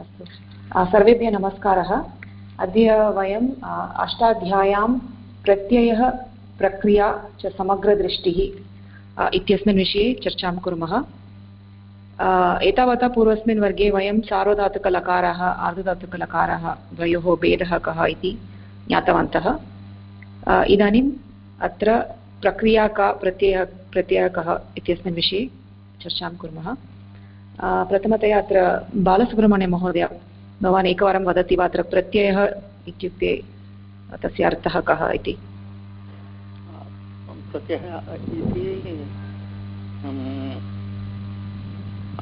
अस्तु। सर्वेभ्यः नमस्कारः। अद्य वयम् अष्टाध्याय्यां प्रत्ययः प्रक्रिया च समग्रदृष्टिः इत्यस्मिन् विषये चर्चां कुर्मः। एतावता पूर्वस्मिन् वर्गे वयं सार्वधातुकलकारः, आर्धधातुकलकारः, द्वयोः भेदः कः इति ज्ञातवन्तः। इदानीम् अत्र प्रक्रिया का प्रत्ययः प्रत्ययः कः इत्यस्मिन् विषये चर्चां कुर्मः। प्रथमतया अत्र बालसुब्रह्मण्यमहोदय भवान् एकवारं वदति वा अत्र प्रत्ययः इत्युक्ते तस्य अर्थः कः इति?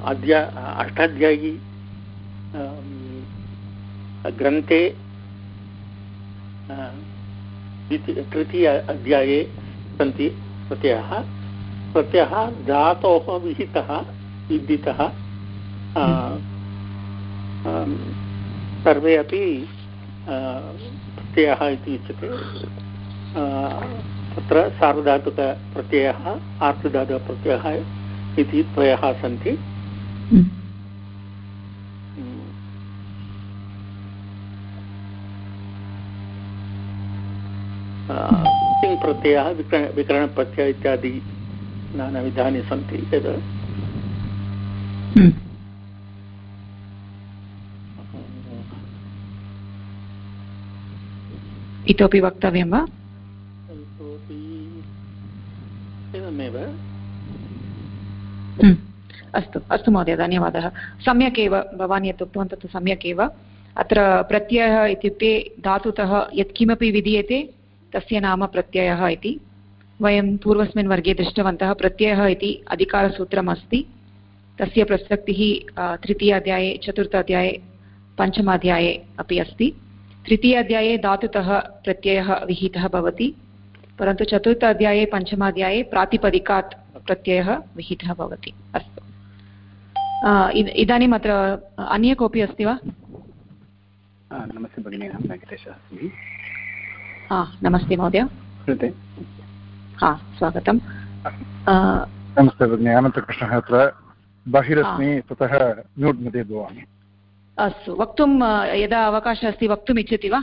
अध्या, अष्टाध्यायी ग्रन्थे तृतीय अध्याये सन्ति प्रत्ययः। प्रत्ययः धातोः विहितः, विद्युतः। सर्वे अपि प्रत्ययः इति उच्यते। तत्र सार्वधातुकप्रत्ययः आर्धधातुकप्रत्ययः इति त्रयः सन्ति। प्रत्ययः विकरण विकरणप्रत्यय इत्यादि नानाविधानि सन्ति। यद् इतोपि वक्तव्यं वा? एवमेव हम्म। अस्तु अस्तु महोदय धन्यवादः। सम्यक् एव भवान् यत् उक्तवान् तत् सम्यक् एव। अत्र प्रत्ययः इत्युक्ते धातुतः यत्किमपि विधीयते तस्य नाम प्रत्ययः इति। वयं पूर्वस्मिन् वर्गे दृष्टवन्तः प्रत्ययः इति अधिकारसूत्रम् अस्ति तस्य प्रसक्तिः तृतीय अध्याये चतुर्थ अध्याये पञ्चमाध्याये अपि अस्ति। तृतीय अध्याये धातुतः प्रत्ययः विहितः भवति परन्तु चतुर्थ अध्याये पञ्चमाध्याये प्रातिपदिकात् प्रत्ययः विहितः भवति। अस्तु। इदानीम् अत्र अन्य कोऽपि अस्ति वा? नमस्ते भगिनि अहं वेङ्कटेशः अस्मि। नमस्ते महोदय। हा स्वागतं नमस्ते भगिनि अनन्तकृष्णः अत्र बहिरस्मि ततः म्यूट् मध्ये भवामि। अस्तु वक्तुं यदा अवकाशः अस्ति वक्तुम् इच्छति वा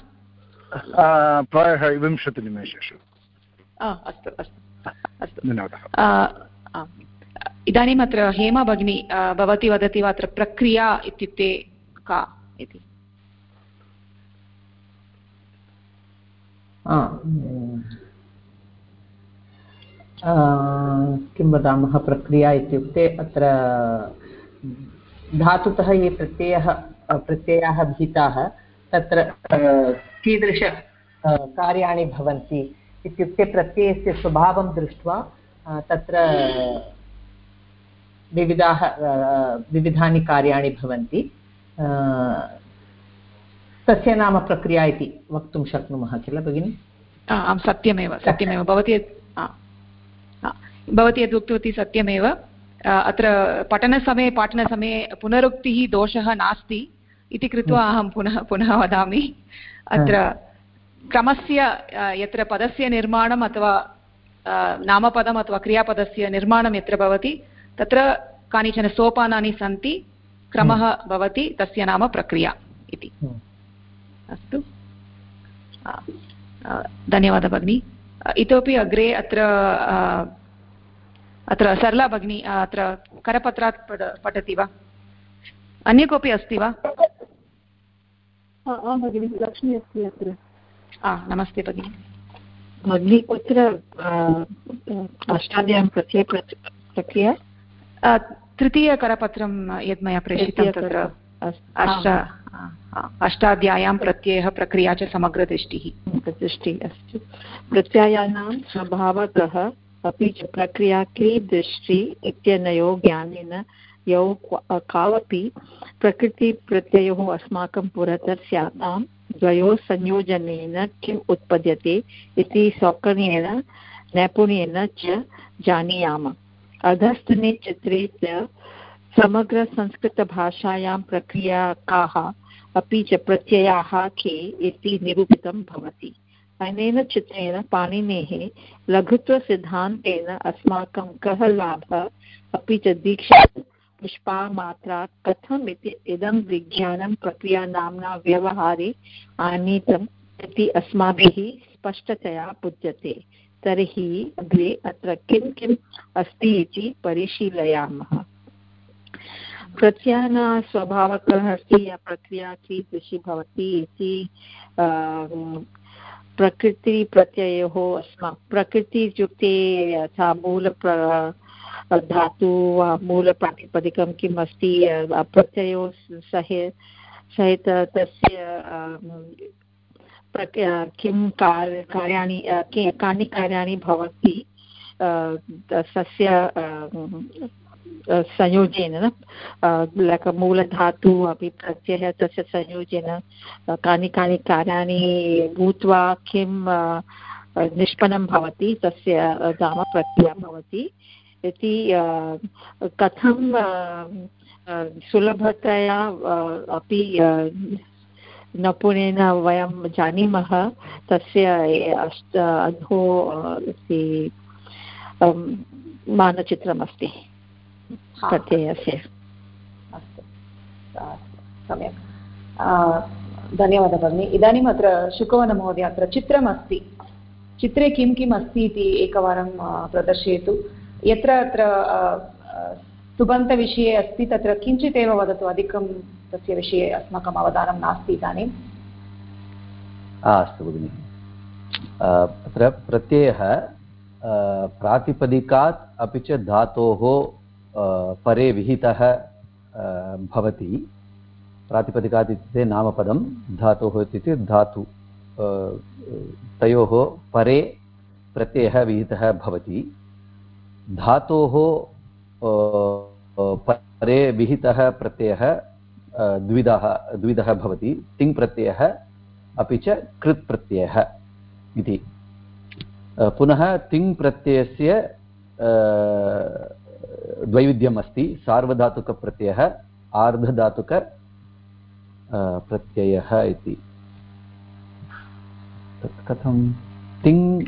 प्रायः विंशतिनिमेषेषु। अस्तु अस्तु अस्तु। धन्यवादः। इदानीम् अत्र हेमा भगिनी भवती वदति वा अत्र प्रक्रिया इत्युक्ते का इति? किं वदामः प्रक्रिया इत्युक्ते अत्र धातुतः ये प्रत्ययः प्रत्ययाः भीताः, तत्र कीदृश कार्याणि भवन्ति इत्युक्ते प्रत्ययस्य स्वभावं दृष्ट्वा तत्र विविधाः विविधानि कार्याणि भवन्ति। तस्य नाम प्रक्रिया इति वक्तुं शक्नुमः किल भगिनि? आं सत्यमेव सत्यमेव। भवती भवती यद् उक्तवती सत्यमेव अत्र पठनसमये, पाठनसमये पुनरुक्तिः, दोषः नास्ति। इति कृत्वा हम्म। अहं पुनः पुनः वदामि। अत्र क्रमस्य यत्र पदस्य निर्माणम् अथवा नामपदम् अथवा क्रियापदस्य निर्माणं यत्र भवति तत्र कानिचन सोपानानि सन्ति क्रमः हम्म। भवति तस्य नाम प्रक्रिया इति। अस्तु। धन्यवादः भगिनि। इतोपि अग्रे अत्र अत्र सरला भगिनी अत्र करपत्रात् पठति वा? अन्य कोऽपि अस्ति वा? भगिनि लक्ष्मी अस्ति अत्र। नमस्ते भगिनि। भगिनी कुत्र अष्टाध्याय्यां प्रत्यय प्रक्रिया तृतीयकरपत्रं यद् मया प्रेषितं तत्र। अष्ट अष्टाध्याय्यां प्रत्ययः प्रक्रिया च समग्रदृष्टिः। दृष्टिः अस्तु। प्रत्ययानां स्वभावतः अपि च प्रक्रिया कीदृशी इत्यनयो ज्ञानेन यौ कावपि प्रकृतिप्रत्ययोः अस्माकं पुरतः स्यातां द्वयोः संयोजनेन किम् उत्पद्यते इति सौकर्येण नैपुण्येन च जानीयाम। अधस्तने चित्रे च समग्रसंस्कृतभाषायां प्रक्रिया काः अपि च प्रत्ययाः के इति निरूपितं भवति। अनेन चित्रेण, पाणिनेः लघुत्वसिद्धान्तेन अस्माकं कः लाभः अपि च दीक्षा पुष्पा मात्रा कथम् इति इदं विज्ञानं प्रक्रियानाम्ना व्यवहारे आनीतम् इति अस्माभिः स्पष्टतया बुध्यते। तर्हि अग्रे अत्र किं किम् अस्ति इति परिशीलयामः। अस्ति, या प्रक्रिया कीदृशी भवति इति प्रकृतिप्रत्ययोः अस्मा प्रकृति इत्युक्ते यथा मूल धातु मूलप्रातिपदिकं किम् अस्ति प्रत्ययो सह, सहित तस्य किं कार्, कार्याणि कानि कार्याणि भवन्ति सस्य संयोजेन मूलधातु अपि प्रत्ययः तस्य संयोजेन कानि कानि कार्याणि भूत्वा किं निष्पन्नं भवति, तस्य नाम प्रक्रिया भवति। इति कथं सुलभतया अपि नपुनेन वयं जानीमः तस्य अष्ट अधो मानचित्रमस्ति प्रत्ययस्य। अस्तु सम्यक्। धन्यवादः भगिनि। इदानीम् अत्र शुकवनमहोदय अत्र चित्रमस्ति। चित्रे किं किम् अस्ति इति एकवारं प्रदर्शयतु। यत्र अत्र सुबन्तविषये अस्ति तत्र किञ्चित् एव वदतु, अधिकं तस्य विषये अस्माकम् अवधानं नास्ति इदानीम् अस्तु भगिनि। अत्र प्रत्ययः प्रातिपदिकात् अपि च धातोः परे विहितः भवति। प्रातिपदिकात् इत्युक्ते नामपदं, धातोः इत्युक्ते धातु तयोः परे प्रत्ययः विहितः भवति। धातोः परे विहितः प्रत्ययः द्विधः द्विधः भवति। तिङ् प्रत्ययः, अपि च कृत् प्रत्ययः इति। पुनः तिङ् प्रत्ययस्य द्वैविध्यम् अस्ति। सार्वधातुकप्रत्ययः, आर्धधातुक प्रत्ययः इति। कथं? तिङ्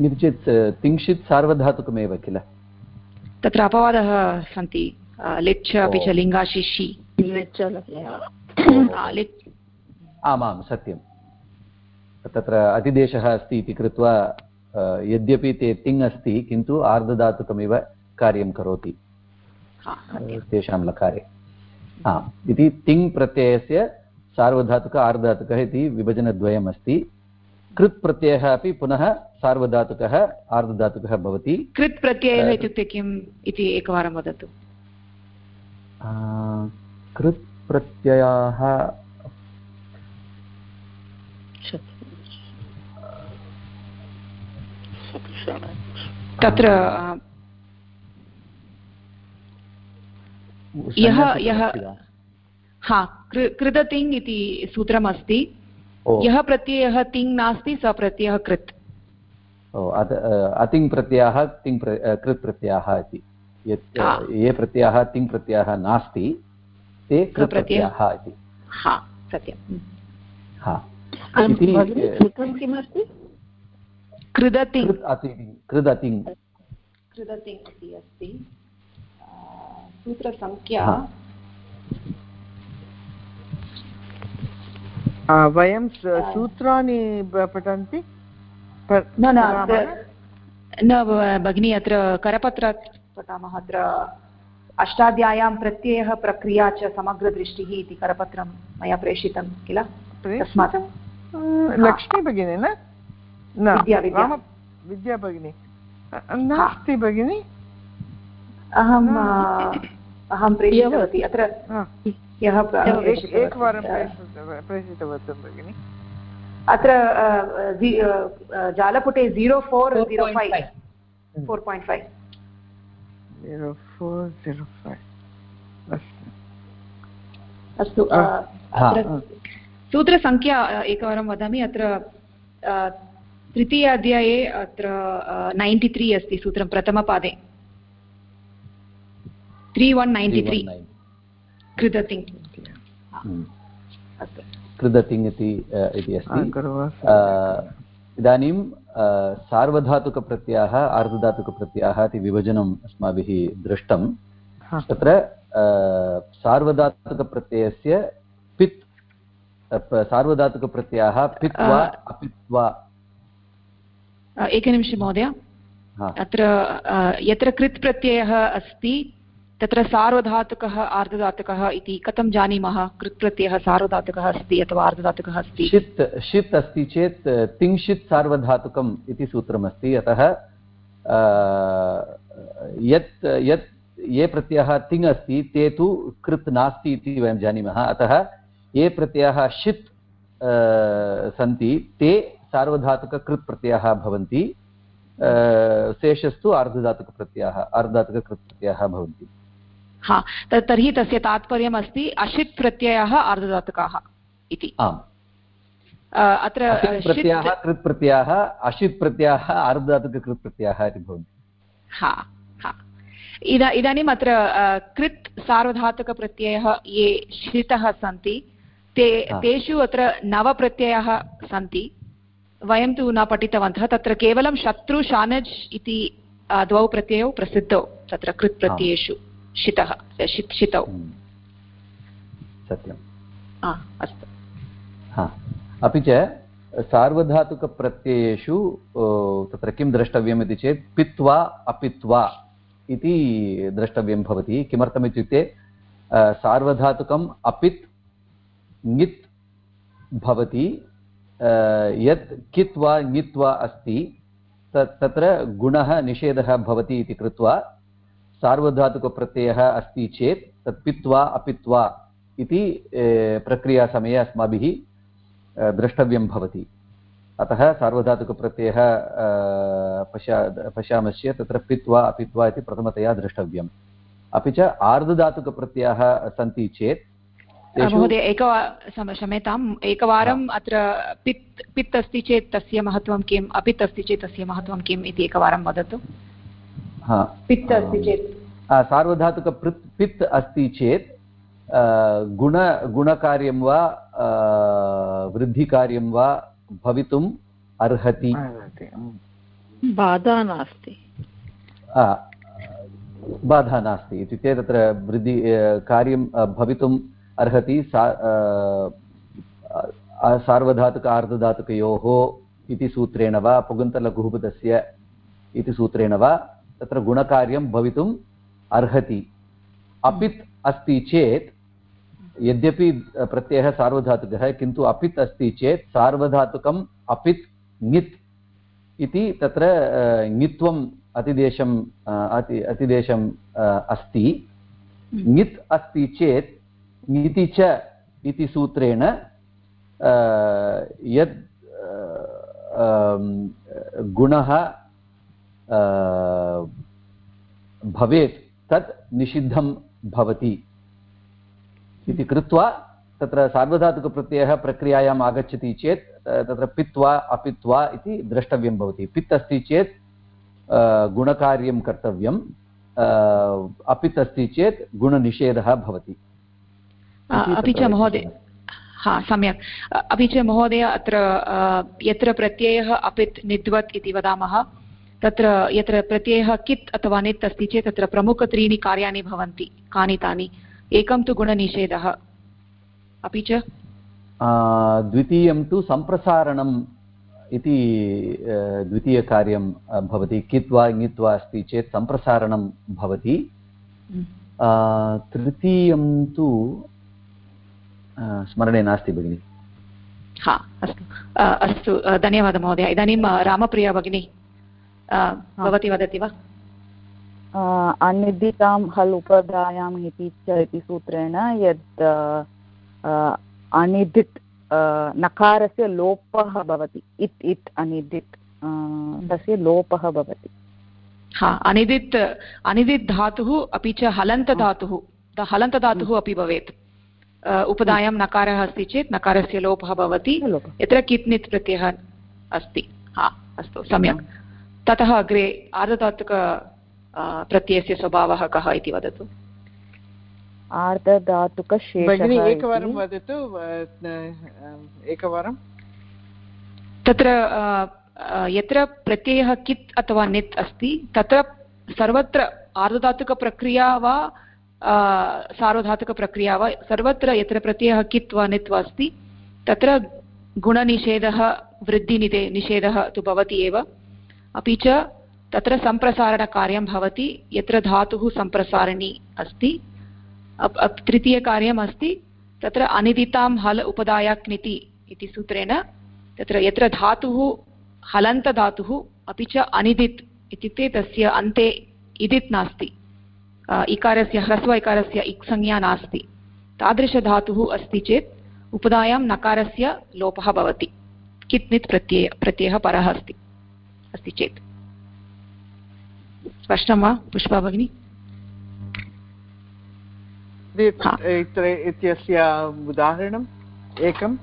इति चेत् तिङ्क्षित् सार्वधातुकमेव किल? तत्र अपवादः सन्ति लिच् अपि च लिङ्गाशिषि। आमां सत्यं। तत्र अतिदेशः अस्ति इति कृत्वा यद्यपि ते तिङ् अस्ति किन्तु आर्धधातुकमिव कार्यं करोति। तेषां लकारे। आम् इति तिङ् प्रत्ययस्य सार्वधातुक आर्धधातुकः इति विभजनद्वयम् अस्ति कृत् प्रत्ययः अपि पुनः सार्वधातुकः आर्धधातुकः भवति। कृत् प्रत्ययः इत्युक्ते किम् इति एकवारं वदतु। कृत् प्रत्ययाः तत्र यः यः हा कृदतिङ् इति सूत्रमस्ति। यः प्रत्ययः तिङ् नास्ति सः प्रत्ययः कृत्। अतिङ् प्रत्ययः तिङ् प्र कृत् प्रत्ययः इति। यत् ये प्रत्ययाः तिङ् प्रत्ययः नास्ति ते कृत् प्रत्ययाः। इति। हा सत्यं हा। किमस्ति? कृदतिङ्। कृदतिङ्। कृदतिङ् इति अस्ति। सूत्रसङ्ख्या। वयं सूत्राणि पठन्ति? न न भगिनी अत्र करपत्रात् पठामः अत्र अष्टाध्याय्यां प्रत्ययः प्रक्रिया च समग्रदृष्टिः इति करपत्रं मया प्रेषितं किल? तस्मात्। लक्ष्मी भगिनी न? विद्या भगिनी। नास्ति भगिनी। अहम् अहं प्रेषितवती। अत्र ह्यः एकवारं प्रेषितवती भगिनि। अत्र जालपुटे zero four zero five four point five zero four zero five अस्तु। सूत्रसङ्ख्या एकवारं वदामि अत्र तृतीय अध्याये अत्र नैन्टि त्री अस्ति सूत्रं प्रथमपादे. त्री वन् नैन्टि त्री कृदतिङ् कृदतिङ् इति अस्ति इदानीं सार्वधातुकप्रत्ययः आर्धधातुकप्रत्ययः इति विभजनम् अस्माभिः दृष्टं तत्र सार्वधातुकप्रत्ययस्य पित् सार्वधातुकप्रत्ययः पित् वा अपित् वा एकनिमिषं महोदय अत्र यत्र कृत् प्रत्ययः अस्ति तत्र सार्वधातुकः आर्धधातुकः इति कथं जानीमः? कृत् प्रत्ययः सार्वधातुकः अस्ति अथवा आर्धधातुकः अस्ति? षित् षित् अस्ति चेत् तिङ्षित् सार्वधातुकम् इति सूत्रमस्ति। अतः यत् यत् ये प्रत्ययः तिङ् अस्ति, ते तु कृत् नास्ति इति वयं जानीमः। अतः, ये प्रत्ययाः षित् सन्ति, ते सार्वधातुककृत् प्रत्ययाः भवन्ति शेषस्तु अर्धधातुकप्रत्ययाः अर्धधातुककृत् प्रत्ययाः भवन्ति। हा तर्हि तस्य तात्पर्यम् अस्ति अशित् प्रत्ययः आर्धधातुकाः इति। आम्। अत्र प्रत्ययः कृत् प्रत्ययः प्रत्ययः आर्धधातुककृत् प्रत्ययः इति भवन्ति हा हा। इदा इदानीम् अत्र कृत् सार्वधातुकप्रत्ययः ये शितः सन्ति ते तेषु अत्र नवप्रत्ययाः सन्ति। वयं तु न पठितवन्तः तत्र केवलं शत्रु शानज् इति द्वौ प्रत्ययौ प्रसिद्धौ तत्र कृत् प्रत्ययेषु शितः शितौ। हम्म। सत्यम्। अस्तु। अपि च सार्वधातुकप्रत्ययेषु तत्र किं द्रष्टव्यम् इति चेत् पित्वा अपित्वा इति द्रष्टव्यं भवति। किमर्थमित्युक्ते सार्वधातुकम् अपित् ङित् भवति। यत् कित् वा ङित् वा अस्ति तत्र गुणः निषेधः भवति इति कृत्वा सार्वधातुकप्रत्ययः अस्ति चेत् तत् पित्वा अपित्वा इति प्रक्रियासमये अस्माभिः द्रष्टव्यं भवति। अतः सार्वधातुकप्रत्ययः पश्या पश्यामश्चेत् तत्र पित्वा अपित्वा इति प्रथमतया द्रष्टव्यम्। अपि च आर्धधातुकप्रत्ययाः सन्ति चेत् महोदय एक क्षम्यताम् एकवारम् अत्र पित् पित् अस्ति चेत् तस्य महत्त्वं किम्? अपित् अस्ति चेत् तस्य महत्त्वं किम् इति एकवारं वदतु। पित् अस्ति चेत्। सार्वधातुकपृत् पित् अस्ति चेत् गुण गुणकार्यं वा वृद्धिकार्यं वा भवितुम् अर्हति। बाधा नास्ति। बाधा नास्ति इत्युक्ते तत्र वृद्धि कार्यं भवितुम् अर्हति। सा सार्वधातुक आर्धधातुकयोः इति सूत्रेण वा पुगन्तलघुपदस्य इति सूत्रेण वा तत्र गुणकार्यं भवितुम् अर्हति। अपित् अस्ति चेत्, यद्यपि प्रत्ययः सार्वधातुकः, किन्तु अपित् अस्ति चेत् सार्वधातुकम् अपित् ङित् इति तत्र ङित्वम् अतिदेशम् अति, अतिदेशम् अस्ति। ङित् अस्ति चेत् ङिति च इति सूत्रेण यद् गुणः भवेत् तत् निषिद्धं भवति। इति कृत्वा तत्र सार्वधातुकप्रत्ययः प्रक्रियायाम् आगच्छति चेत् तत्र पित्वा अपित्वा इति द्रष्टव्यं भवति। पित् अस्ति चेत् गुणकार्यं कर्तव्यम् अपित् अस्ति चेत् गुणनिषेधः भवति। अपि च महोदय हा सम्यक्। अपि च महोदय अत्र यत्र प्रत्ययः अपित् निद्वत् इति वदामः तत्र यत्र प्रत्ययः कित् अथवा नित् अस्ति चेत् तत्र प्रमुखत्रीणि कार्याणि भवन्ति कानि तानि। एकं तु गुणनिषेधः। अपि च? द्वितीयं तु सम्प्रसारणम् इति द्वितीयकार्यं भवति। कित्वा ङित्वा अस्ति चेत् सम्प्रसारणं भवति। तृतीयं तु स्मरणे नास्ति भगिनि। हा अस्तु। अस्तु। धन्यवादः महोदय। इदानीं रामप्रिया भगिनी। भवती वदति वा? अनिदितां हल् उपधायाम् इति च इति सूत्रेण यत् अनिदित् नकारस्य लोपः भवति। इत् इत् अनिदित् तस्य लोपः भवति। हा अनिदित् अनिदित् धातुः अपि च हलन्तधातुः हलन्तधातुः अपि भवेत्। उपधायां नकारः अस्ति चेत् नकारस्य लोपः भवति। यत्र कित्नित् प्रत्ययः अस्ति। हा अस्तु सम्यक्। ततः अग्रे आर्धधातुक प्रत्ययस्य स्वभावः कः इति वदतु। आर्धधातुकशेषः एकवारं वदतु एकवारं। तत्र यत्र प्रत्ययः कित् अथवा नित् अस्ति तत्र सर्वत्र आर्धधातुकप्रक्रिया वा सार्वधातुकप्रक्रिया वा सर्वत्र यत्र प्रत्ययः कित् वा नित् वा अस्ति तत्र गुणनिषेधः वृद्धिनिधे निषेधः तु भवति एव। अपि च तत्र सम्प्रसारणकार्यं भवति, यत्र धातुः सम्प्रसारिणी अस्ति। तृतीयकार्यम् अस्ति, तत्र अनिदितां हल उपदायाक्निति इति सूत्रेण तत्र यत्र धातुः, हलन्तधातुः, अपि च अनिदित् इत्युक्ते तस्य अन्ते इदित् नास्ति। इकारस्य, ह्रस्व इकारस्य इक् संज्ञा नास्ति। तादृशधातुः अस्ति चेत् उपधायां नकारस्य लोपः भवति। कित् नित् प्रत्यय, प्रत्ययः परः अस्ति। अस्ति चेत्। स्पष्टं वा पुष्पा भगिनि? इत्यस्य उदाहरणम् एकम्?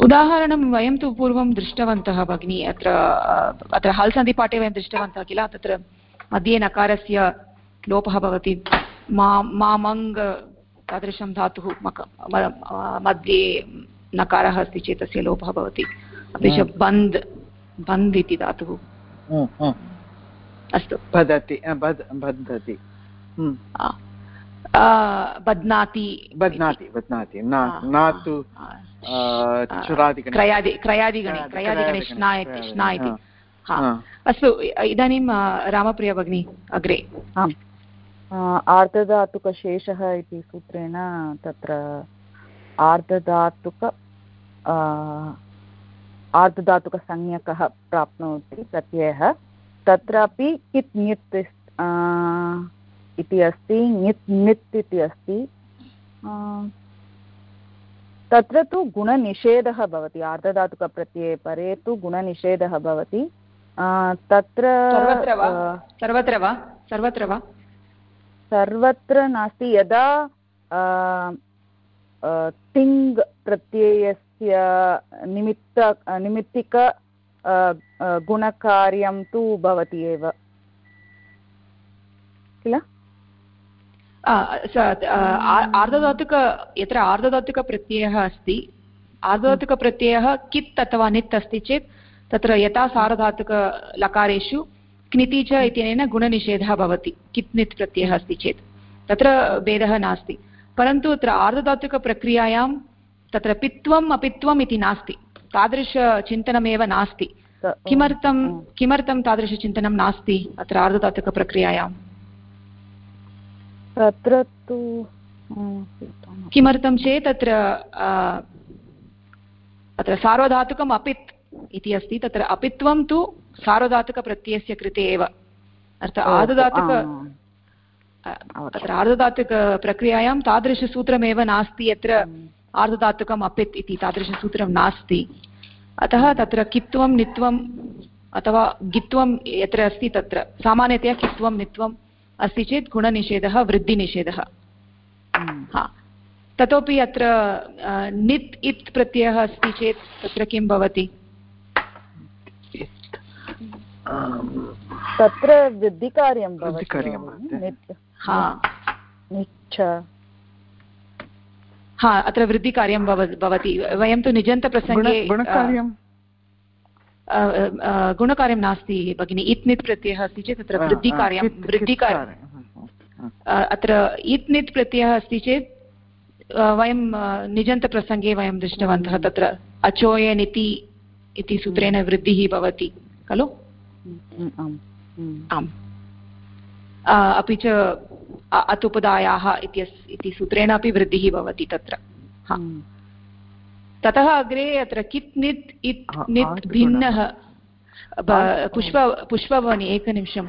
उदाहरणं वयं तु पूर्वं दृष्टवन्तः भगिनि अत्र अत्र हल् सन्धिपाठे वयं दृष्टवन्तः किल तत्र मध्ये नकारस्य लोपः भवति। मा मामङ् तादृशं धातुः मध्ये नकारः अस्ति चेत् तस्य लोपः भवति। अपि च बन्द् बन्द् इति धातुः अस्तु बदति बद्धति बध्नाति बध्नाति बध्नाति न तु क्रयादि क्रयादिगणे क्रयादिगणे श्ना इति श्ना इति अस्तु इदानीं रामप्रिया भगिनी अग्रे आम् आर्धधातुकशेषः इति सूत्रेण तत्र आर्धधातुक आर्धधातुकसंज्ञकः प्राप्नोति प्रत्ययः। तत्रापि कित् ङित् इति अस्ति ङित् ङित् इति अस्ति। तत्र तु गुणनिषेधः भवति आर्धधातुकप्रत्यये परे तु गुणनिषेधः भवति। तत्र सर्वत्र वा? सर्वत्र वा? सर्वत्र नास्ति। यदा तिङ् प्रत्ययस्य निमित्त, निमित्तिक गुणकार्यं तु भवति एव। किल? आर्धधातुक यत्र आर्धधातुकप्रत्ययः अस्ति आर्धधातुकप्रत्ययः कित् अथवा नित् अस्ति चेत्, तत्र यथा सार्वधातुकलकारेषु क्निति च इत्यनेन गुणनिषेधः भवति कित्नित् प्रत्ययः अस्ति चेत्। तत्र भेदः नास्ति। परन्तु अत्र आर्धधातुकप्रक्रियायां तत्र पित्वम् अपित्वम् इति नास्ति। तादृशचिन्तनमेव नास्ति। किमर्थं किमर्थं तादृशचिन्तनं नास्ति अत्र आर्धधातुकप्रक्रियायां तत्र तु किमर्थं चेत् अत्र अत्र सार्वधातुकम् अपित् इति अस्ति। तत्र अपित्वं तु सार्वधातुकप्रत्ययस्य कृते एव। अर्थात् आर्धधातुक अत्र आर्धधातुकप्रक्रियायां तादृशसूत्रमेव नास्ति। यत्र आर्धधातुकम् अपित् इति तादृशसूत्रं नास्ति। अतः तत्र कित्वं नित्वम् अथवा गित्वं यत्र अस्ति तत्र। सामान्यतया कित्वं नित्वम् अस्ति चेत् गुणनिषेधः वृद्धिनिषेधः। हा। ततोपि अत्र नित् इत् प्रत्ययः अस्ति चेत् तत्र किं भवति? तत्र वृद्धिकार्यं हा अत्र वृद्धिकार्यं भवति। वयं तु निजन्तप्रसङ्गे गुणकार्यं? नास्ति भगिनि। इत् नित् प्रत्ययः अस्ति चेत् तत्र वृद्धिकार्यं वृद्धिकार्यम् अत्र इत् नित् प्रत्ययः अस्ति चेत् वयं निजन्तप्रसङ्गे वयं दृष्टवन्तः तत्र। अचोयनिति इति सूत्रेण वृद्धिः भवति खलु? आम् अपि च अतुपदायाः इति सूत्रेण अपि वृद्धिः भवति तत्र। ततः अग्रे अत्र कित् नित् इत् नित् भिन्नः। पुष्प पुष्पभवनि एकनिमिषं।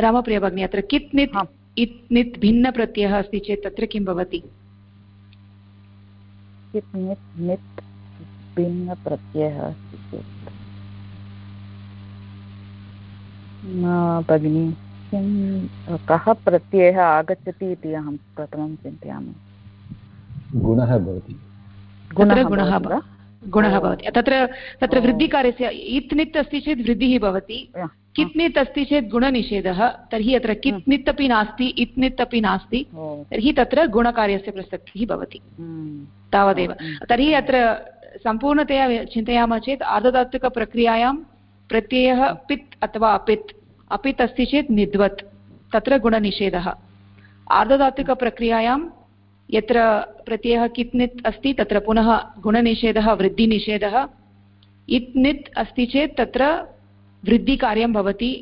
रामप्रिय भगिनी अत्र कित् नित् इत् नित् भिन्नप्रत्ययः अस्ति चेत् तत्र किं भवति? कित् नित् नित् भिन्नप्रत्ययः अस्ति चेत्। भगिनि। किं कः प्रत्ययः आगच्छति इति अहं प्रथमं चिन्तयामि। गुणः भवति। गुणः गुणः भवति तत्र तत्र वृद्धिकार्यस्य इत् नित् अस्ति चेत् वृद्धिः भवति। कित् नित् अस्ति चेत् गुणनिषेधः। तर्हि अत्र कित् नित् अपि नास्ति इत् नित् अपि नास्ति। तर्हि तत्र गुणकार्यस्य प्रसक्तिः भवति। तावदेव। तर्हि अत्र सम्पूर्णतया चिन्तयामः चेत् आर्धधातुकप्रक्रियायां प्रत्ययः पित् अथवा अपित् अपित् अस्ति चेत् निद्वत्, तत्र गुणनिषेधः। आर्धधातुकप्रक्रियायां यत्र प्रत्ययः कित् नित् अस्ति, तत्र पुनः गुणनिषेधः, वृद्धिनिषेधः। इत् नित् अस्ति चेत् तत्र वृद्धिकार्यं भवति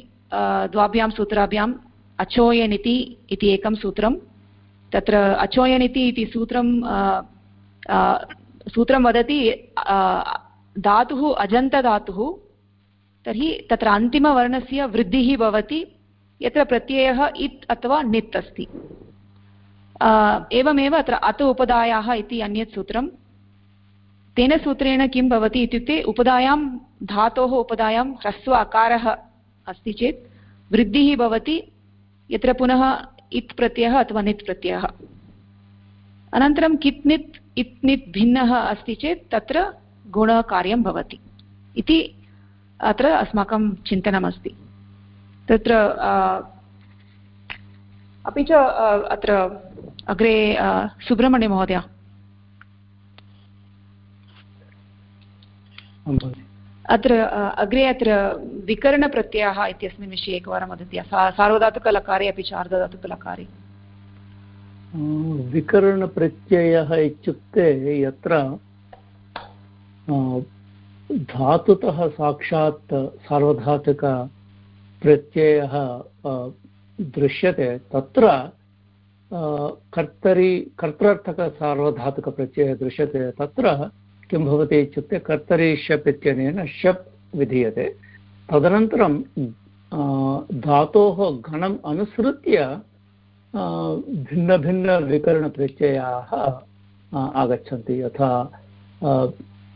द्वाभ्यां सूत्राभ्याम् अचोयनिति इति एकं सूत्रं। तत्र अचोयनिति इति सूत्रं सूत्रं वदति धातुः अजन्तधातुः। तर्हि तत्र अन्तिमवर्णस्य वृद्धिः भवति, यत्र प्रत्ययः इत् अथवा नित् अस्ति। एवमेव अत्र अत उपदायाः इति अन्यत् सूत्रं। तेन सूत्रेण किं भवति इत्युक्ते उपदायां धातोः उपदायां ह्रस्व अकारः अस्ति चेत् वृद्धिः भवति, यत्र पुनः इत् प्रत्ययः अथवा नित् प्रत्ययः। अनन्तरं कित् नित्, इत् नित् भिन्नः अस्ति चेत् तत्र गुणकार्यं भवति। इति अत्र अस्माकं चिन्तनमस्ति। तत्र अपि च अत्र अग्रे सुब्रह्मण्यमहोदय अत्र अग्रे अत्र विकरणप्रत्ययः इत्यस्मिन् विषये एकवारं वदति। सार्वधातुकलकारे अपि च अर्धधातुकलकारे। विकरणप्रत्ययः इत्युक्ते यत्र धातुतः साक्षात् सार्वधातुकप्रत्ययः दृश्यते, तत्र कर्तरि कर्तृर्थकसार्वधातुकप्रत्ययः दृश्यते, तत्र किं भवति इत्युक्ते कर्तरि शप् इत्यनेन शप् विधीयते। तदनन्तरं धातोः गणम् अनुसृत्य भिन्नभिन्नविकरणप्रत्ययाः आगच्छन्ति, यथा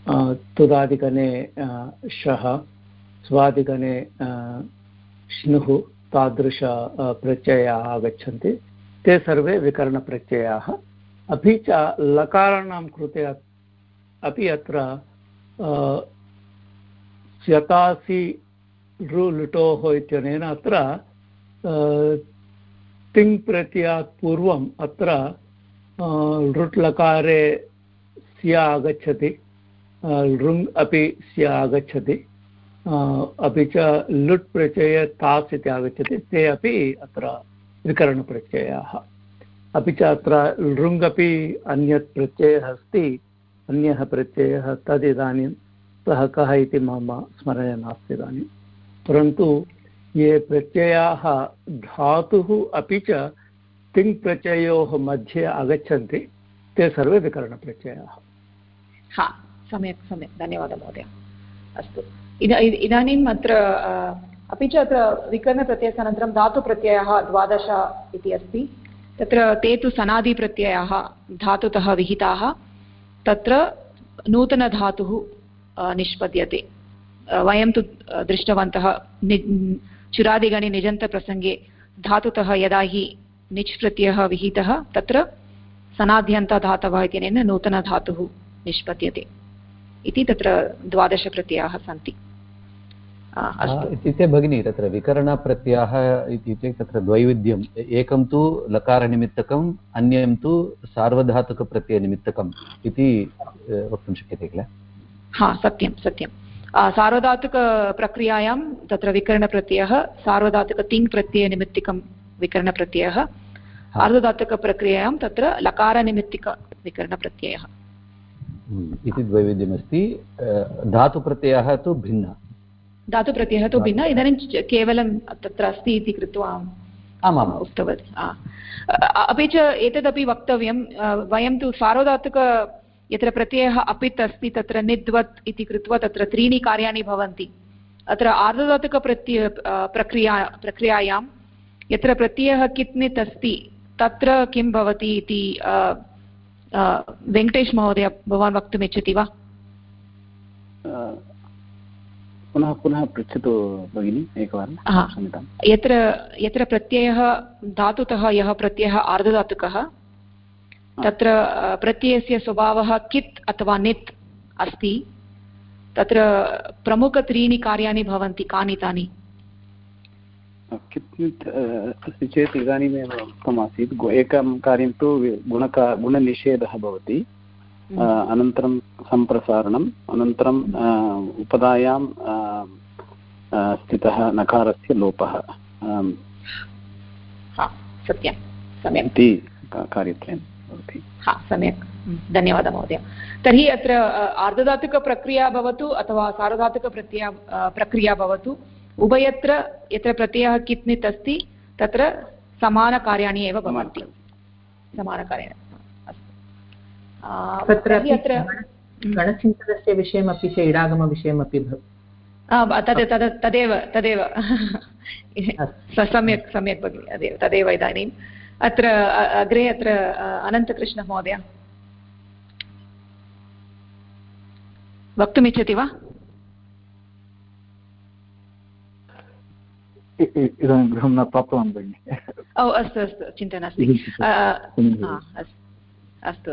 तुदादिगणे शः, स्वादिगणे स्नुः तादृश प्रत्ययाः आगच्छन्ति। ते सर्वे विकरणप्रत्ययाः। अपि च लकाराणां कृते अपि अत्र स्यतासि रुलुटोः इत्यनेन अत्र तिङ् प्रत्ययात् पूर्वम् अत्र लृट् लकारे स्य आगच्छति। लृङ् अपि स्य आगच्छति अपि च लुट् प्रत्यये तास् इति आगच्छति ते अपि अत्र विकरणप्रत्ययाः अपि च अत्र लृङ् अपि अन्यत् प्रत्ययः अस्ति अन्यः प्रत्ययः तदिदानीं सः कः इति मम स्मरणे नास्ति इदानीं परन्तु ये प्रत्ययाः धातुः अपि च तिङ् प्रत्ययोः मध्ये आगच्छन्ति ते सर्वे विकरणप्रत्ययाः हा। सम्यक् सम्यक्, धन्यवादः महोदय। अस्तु। इद इदानीम् अत्र अपि च अत्र विकरणप्रत्ययस्य धातुप्रत्ययः द्वादश इति अस्ति। तत्र ते तु सनादिप्रत्ययाः धातुतः विहिताः। तत्र नूतनधातुः निष्पद्यते। वयं तु दृष्टवन्तः नि चुरादिगणे निजन्तप्रसङ्गे धातुतः यदा हि निच् प्रत्ययः विहितः, तत्र सनाद्यन्तधातवः इत्यनेन नूतनधातुः निष्पद्यते। इति तत्र द्वादशप्रत्ययाः सन्ति। इत्युक्ते भगिनी तत्र विकरणप्रत्ययः इत्युक्ते तत्र द्वैविध्यम् एकं तु लकारनिमित्तकम् अन्यं तु सार्वधातुकप्रत्ययनिमित्तकम् इति वक्तुं शक्यते किल? हा सत्यं सत्यं। सार्वधातुकप्रक्रियायां तत्र विकरणप्रत्ययः सार्वधातुकतिङ् प्रत्ययनिमित्तिकं विकरणप्रत्ययः आर्धधातुकप्रक्रियायां तत्र लकारनिमित्तिकविकरणप्रत्ययः इति द्वैविध्यमस्ति धातुप्रत्ययः तु भिन्नः। धातुप्रत्ययः तु भिन्नः इदानीं केवलं तत्र अस्ति इति कृत्वा आमाम्। उक्तवती अपि च एतदपि वक्तव्यं वयं तु सार्वधातुक यत्र प्रत्ययः अपित् अस्ति तत्र निद्वत् इति कृत्वा तत्र त्रीणि कार्याणि भवन्ति। अत्र आर्धधातुकप्रत्यय प्रक्रिया प्रक्रियायां यत्र प्रत्ययः कित्नित् अस्ति तत्र किं भवति इति वेङ्कटेश् महोदय भवान् वक्तुमिच्छति वा पुनः पुनः पृच्छतु भगिनि एकवारं यत्र यत्र प्रत्ययः धातुतः यः प्रत्ययः आर्धधातुकः तत्र प्रत्ययस्य स्वभावः कित् अथवा नित् अस्ति तत्र प्रमुखत्रीणि कार्याणि भवन्ति कानि तानि किञ्चित् अस्ति चेत् इदानीमेव उक्तमासीत् एकं कार्यं तु गुणका गुणनिषेधः भवति। अनन्तरं सम्प्रसारणम् अनन्तरम् उपधायां स्थितः नकारस्य लोपः। सत्यं। सम्यक्। इति कार्यत्रयं भवति। हा सम्यक्। धन्यवादः महोदय। तर्हि अत्र आर्धधातुकप्रक्रिया भवतु अथवा सार्वधातुकप्रक्रिया प्रक्रिया भवतु? उभयत्र यत्र प्रत्ययः कित्नित् अस्ति तत्र समानकार्याणि एव भवन्ति। समानकार्याणि। अस्तु। अत्र गणचिन्तनस्य विषयमपि च इडागमविषयमपि तद् तद् तदेव तदेव। सम्यक् सम्यक् भगिनि तदेव तदेव इदानीम्। अत्र अग्रे अत्र अनन्तकृष्णमहोदय। वक्तुमिच्छति वा? इदानीं गृहं न प्राप्तवान् भगिनि। ओ अस्तु अस्तु चिन्ता नास्ति। अस्तु अस्तु।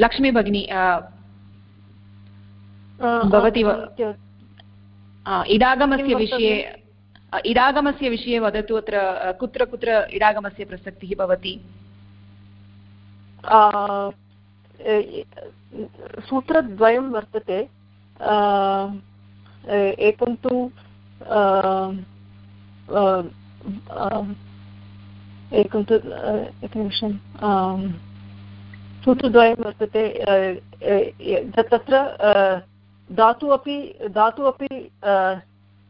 लक्ष्मी भगिनी भवती इडागमस्य विषये इडागमस्य विषये वदतु अत्र कुत्र कुत्र इडागमस्य प्रसक्तिः भवति? सूत्रद्वयं वर्तते। एकं तु एकं तु एकनिमिषं सूत्रद्वयं वर्तते तत्र धातु अपि धातु अपि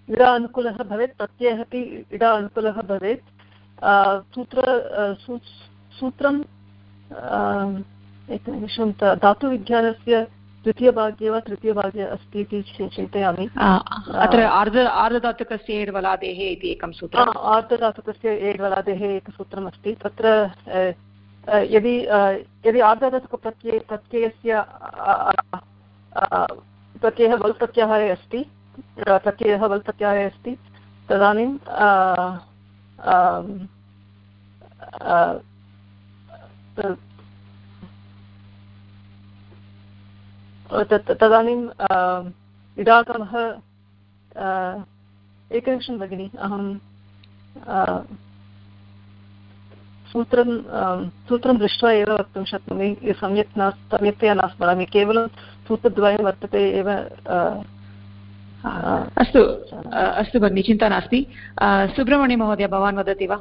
इडा अनुकूलः भवेत्, प्रत्ययः अपि इडा अनुकूलः भवेत्. सूत्र सूत्रं एकनिमिषं धातुविज्ञानस्य द्वितीयभागे वा तृतीयभागे अस्ति इति चिन्तयामि. अत्र आर्ध आर्धधातुकस्य एड्वलादेः इति एकं सूत्रम्. आर्धधातुकस्य एड्वलादेः एकसूत्रम् अस्ति तत्र यदि यदि आर्धधातुकप्रत्यय प्रत्ययस्य प्रत्ययः वल् प्रत्याहारे अस्ति प्रत्ययः वल् प्रत्याहारे अस्ति तदानीं तदानीम् इडागमः एकनिमिषं भगिनि अहं सूत्रं सूत्रं दृष्ट्वा एव वक्तुं शक्नोमि सम्यक् न सम्यक्तया न स्मरामि केवलं सूत्रद्वयं वर्तते एव अस्तु अस्तु भगिनि चिन्ता नास्ति। सुब्रह्मण्यमहोदय भवान् वदति वा?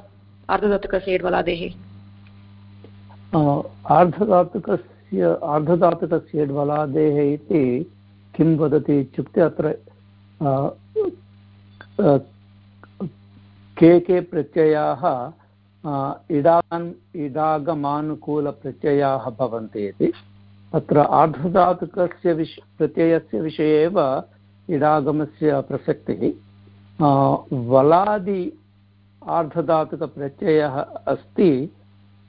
आर्धधातुकस्य एड्वलादेः आर्धधातुकस्य तस्य आर्धधातुकस्य ड्वलादेः इति किं वदति इत्युक्ते अत्र के के प्रत्ययाः इडान्, इडागमानुकूलप्रत्ययाः भवन्ति इति। अत्र आर्धधातुकस्य विष, प्रत्ययस्य विषये एव इडागमस्य प्रसक्तिः। वलादि आर्धधातुकप्रत्ययः अस्ति,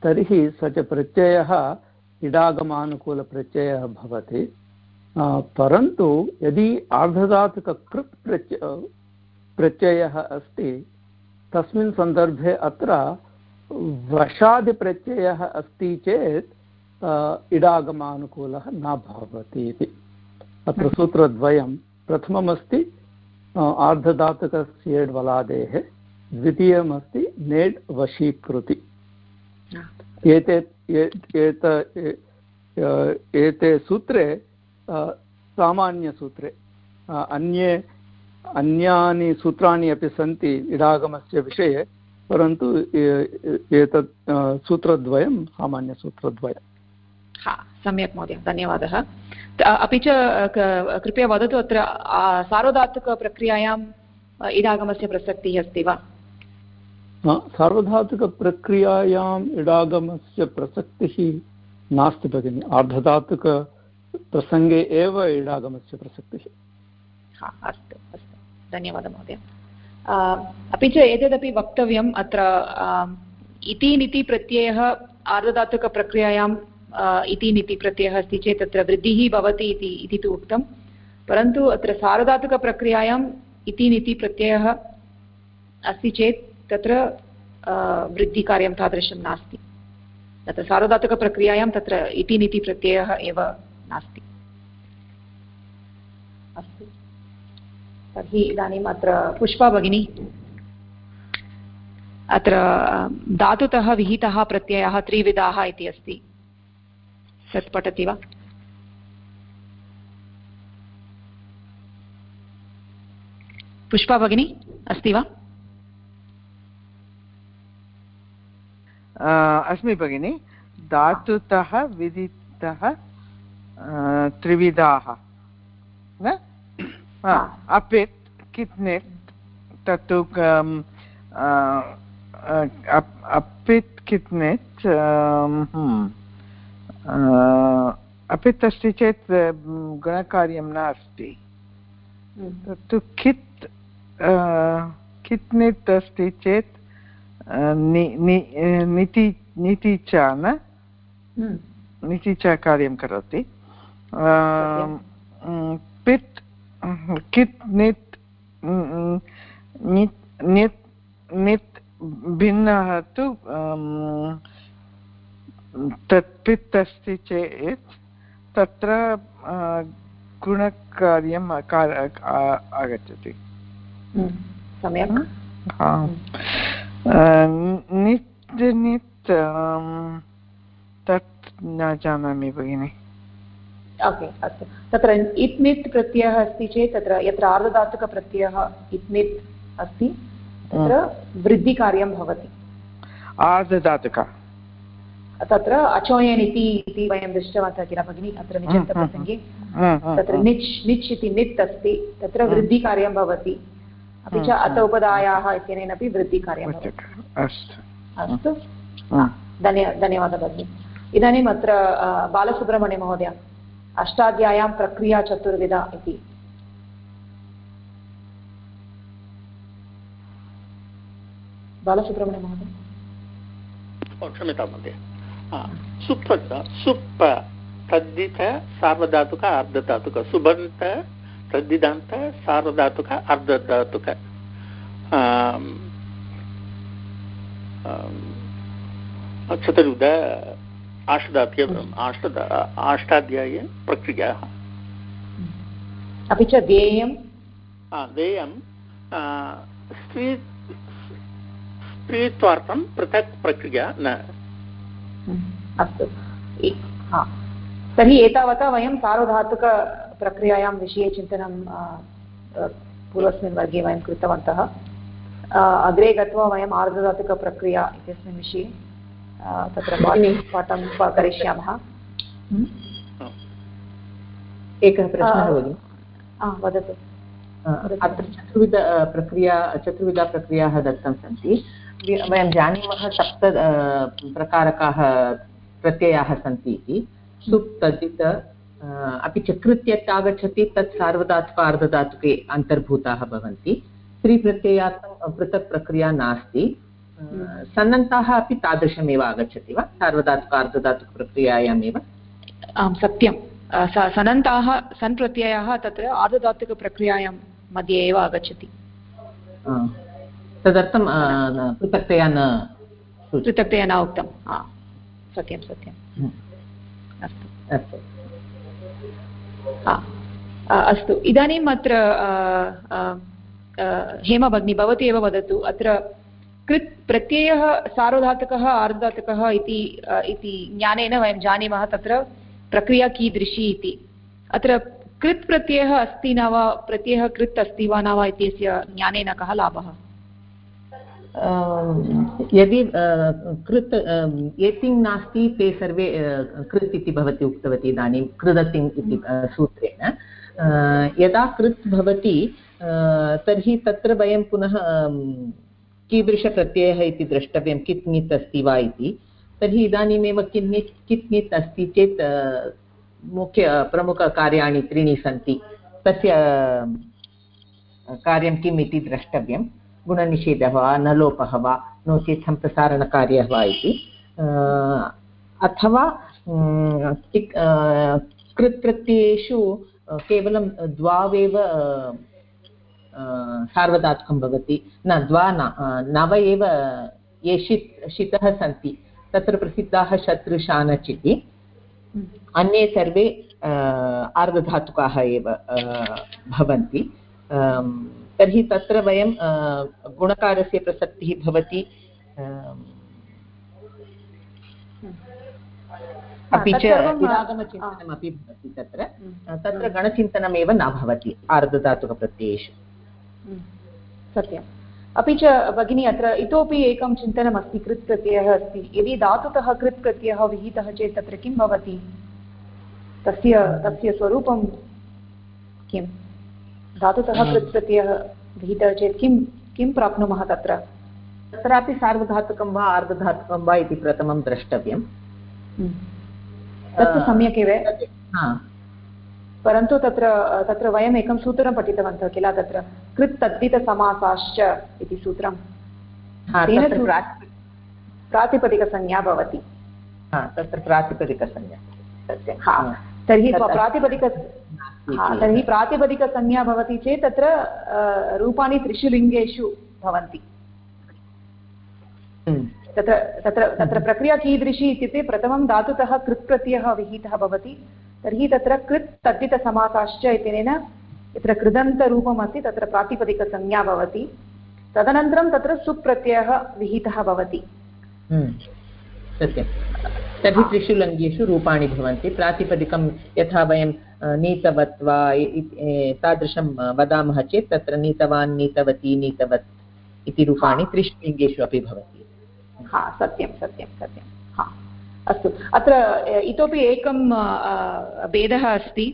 तर्हि स च प्रत्ययः इडागमानुकूलप्रत्ययः भवति। परन्तु यदि आर्धधातुककृत् प्रत्य प्रत्ययः अस्ति तस्मिन् सन्दर्भे अत्र वशादिप्रत्ययः अस्ति चेत् इडागमानुकूलः न भवति इति। अत्र सूत्रद्वयं। प्रथममस्ति आर्धधातुकस्य वलादेः द्वितीयमस्ति नेड् वशीकृति। एते एत एते सूत्रे सामान्यसूत्रे अन्ये, अन्यानि सूत्राणि अपि सन्ति इडागमस्य विषये, परन्तु एतत् सूत्रद्वयं सामान्यसूत्रद्वयं हा, सम्यक् महोदय, धन्यवादः। अपि च कृपया वदतु अत्र सार्वधातुकप्रक्रियायाम् इडागमस्य प्रसक्तिः अस्ति वा? सार्वधातुकप्रक्रियायाम् इडागमस्य प्रसक्तिः नास्ति भगिनि आर्धधातुकप्रसङ्गे एव इडागमस्य प्रसक्तिः हा अस्तु अस्तु धन्यवादः महोदय अपि च एतदपि वक्तव्यम् अत्र इति निति प्रत्ययः आर्धधातुकप्रक्रियायाम् इति निति प्रत्ययः अस्ति चेत् तत्र वृद्धिः भवति इति तु उक्तं. परन्तु अत्र सार्वधातुकप्रक्रियायाम् इति निति प्रत्ययः अस्ति चेत् तत्र वृद्धिकार्यं तादृशं नास्ति। तत्र सार्वधातुकप्रक्रियायां तत्र इति नीति प्रत्ययः एव नास्ति। अस्तु। तर्हि इदानीम् अत्र पुष्पा भगिनी। अत्र धातुतः विहितः प्रत्ययः त्रिविधाः इति अस्ति। तत् पठति वा? पुष्पा भगिनी, अस्ति वा? अस्मि भगिनि धातुतः विदितः त्रिविधाः न? अपित् कित्नित् तत्तु अपित् कित्नित् अपित् अस्ति चेत् गुणकार्यं नास्ति। तत्तु कित् कित्नित् अस्ति चेत् निति निति च न निति च कार्यं करोति पित् कित् नित् नित् नित् भिन्नः तु तत् पित् अस्ति चेत् तत्र गुणकार्यम् आगच्छति सम्यक् नित् नित् तत् न जानामि भगिनि ओके अस्तु तत्र इत्नित् प्रत्ययः अस्ति चेत् तत्र यत्र आर्धधातुकप्रत्ययः इत्नित् अस्ति तत्र वृद्धिकार्यं भवति आर्धधातुक तत्र अचोयन् इति इति वयं दृष्टवन्तः किल भगिनि अत्र निचन्तप्रसङ्गे तत्र निच् निच् इति नित् अस्ति तत्र वृद्धिकार्यं भवति अपि च अत उपदायाः इत्यनेन अपि वृद्धिकार्यं अस्तु। अस्तु। धन्य धन्यवादः भगिनि। इदानीम् अत्र बालसुब्रह्मण्यमहोदय अष्टाध्याय्यां प्रक्रिया चतुर्विधा इति। बालसुब्रह्मण्यमहोदय क्षम्यतां महोदय। सुप् सुप् तद्दित सार्वधातुक अर्धधातुक सुबन्त तद्दिदान्त सार्वधातुक अर्धधातुक। चतुर्विध अष्टदात्य अष्ट अष्टाध्याये प्रक्रियाः। अपि च देयं देयं स्त्री स्त्रीत्वार्थं पृथक् प्रक्रिया न। अस्तु। तर्हि एतावता वयं सार्वधातुकप्रक्रियायां विषये चिन्तनं पूर्वस्मिन् वर्गे वयं कृतवन्तः। अग्रे गत्वा वयम् आर्धधातुकप्रक्रिया इत्यस्मिन् विषये तत्र पाठं करिष्यामः। एकः प्रश्नः भगिनि। वदतु। अत्र चतुर्विध प्रक्रिया चतुर्विधा प्रक्रियाः दत्तं सन्ति। वयं जानीमः सप्त प्रकारकाः प्रत्ययाः सन्ति इति। सुप् तद्धित अपि च कृत् यत् आगच्छति तत् सार्वधातुक अर्धधातुके अन्तर्भूताः भवन्ति। स्त्रीप्रत्ययार्थं पृथक् प्रक्रिया नास्ति। सन्नन्ताः अपि तादृशमेव आगच्छति वा? सार्वधातुक अर्धधातुकप्रक्रियायामेव आं सत्यं। सनन्ताः सन् प्रत्ययः तत्र आर्धधातुकप्रक्रियायां मध्ये एव आगच्छति। तदर्थं पृथक्तया न पृथक्तया न उक्तं सत्यं सत्यम्। अस्तु। अस्तु। अस्तु। इदानीम् अत्र हेमा भगिनी भवती एव वदतु, अत्र कृत्, प्रत्ययः सार्वधातुकः, आर्धधातुकः इति इति ज्ञानेन वयं जानीमः तत्र, प्रक्रिया कीदृशी इति। अत्र कृत् प्रत्ययः अस्ति न वा, प्रत्ययः कृत् अस्ति वा न वा इत्यस्य ज्ञानेन कः लाभः? यदि कृत् एतिङ् नास्ति, ते सर्वे कृत् इति भवती, उक्तवती इदानीं, कृदतिङ् इति सूत्रेण। यदा कृत् भवति तर्हि तत्र वयं पुनः कीदृशप्रत्ययः इति द्रष्टव्यं कित् नित् अस्ति वा इति। तर्हि इदानीमेव किन्नित् कित् नित् अस्ति चेत् मुख्य प्रमुखकार्याणि त्रीणि सन्ति। तस्य कार्यं किम् इति द्रष्टव्यं गुणनिषेधः वा नलोपः वा नो चेत् सम्प्रसारणकार्यः वा इति। अथवा कृत् प्रत्ययेषु केवलं द्वावेव सार्वधातुकं भवति। न, द्वा न नव एव, ये षित् शितः सन्ति, तत्र प्रसिद्धाः शत्रुशानच् अन्ये सर्वे आर्धधातुकाः एव भवन्ति। तर्हि तत्र वयं गुणकारस्य प्रसक्तिः भवति अपि च विरागमचिन्तनमपि भवति तत्र तत्र गणचिन्तनमेव न भवति आर्धधातुकप्रत्ययेषु सत्यं अपि च भगिनी अत्र इतोपि एकं चिन्तनमस्ति कृत् प्रत्ययः अस्ति। यदि धातुतः कृत् प्रत्ययः विहितः चेत् तत्र किं भवति? तस्य तस्य स्वरूपं किं धातुतः कृत् प्रत्ययः विहितः चेत् किं किं प्राप्नुमः तत्र? तत्रापि सार्वधातुकं वा आर्धधातुकं वा इति प्रथमं द्रष्टव्यं। तत्तु सम्यक् एव परन्तु तत्र तत्र वयम् एकं सूत्रं पठितवन्तः किल तत्र? कृत् तद्धितसमासाश्च इति सूत्रं तेन प्रातिपदिकसंज्ञा भवति। तत्र प्रातिपदिकसंज्ञा। सत्यं हा तर्हि प्रातिपदिक तर्हि प्रातिपदिकसंज्ञा भवति चेत् तत्र रूपाणि त्रिषु लिङ्गेषु भवन्ति। हम्म। तत्र तत्र तत्र प्रक्रिया कीदृशी इत्युक्ते प्रथमं धातुतः कृत् प्रत्ययः विहितः भवति तर्हि तत्र कृत् तद्धितसमासाश्च इत्यनेन यत्र कृदन्तरूपम् अस्ति तत्र प्रातिपदिकसंज्ञा भवति। तदनन्तरं तत्र सुप्रत्ययः विहितः भवति। हम्म, सत्यं। तर्हि त्रिषु लङ्गेषु रूपाणि भवन्ति। प्रातिपदिकं यथा वयं नीतवत् वा तादृशं वदामः चेत् तत्र नीतवान् नीतवती नीतवत् इति रूपाणि त्रिषु लिङ्गेषु अपि भवति हा सत्यं सत्यं सत्यं। हा अस्तु। अत्र इतोपि एकं भेदः अस्ति।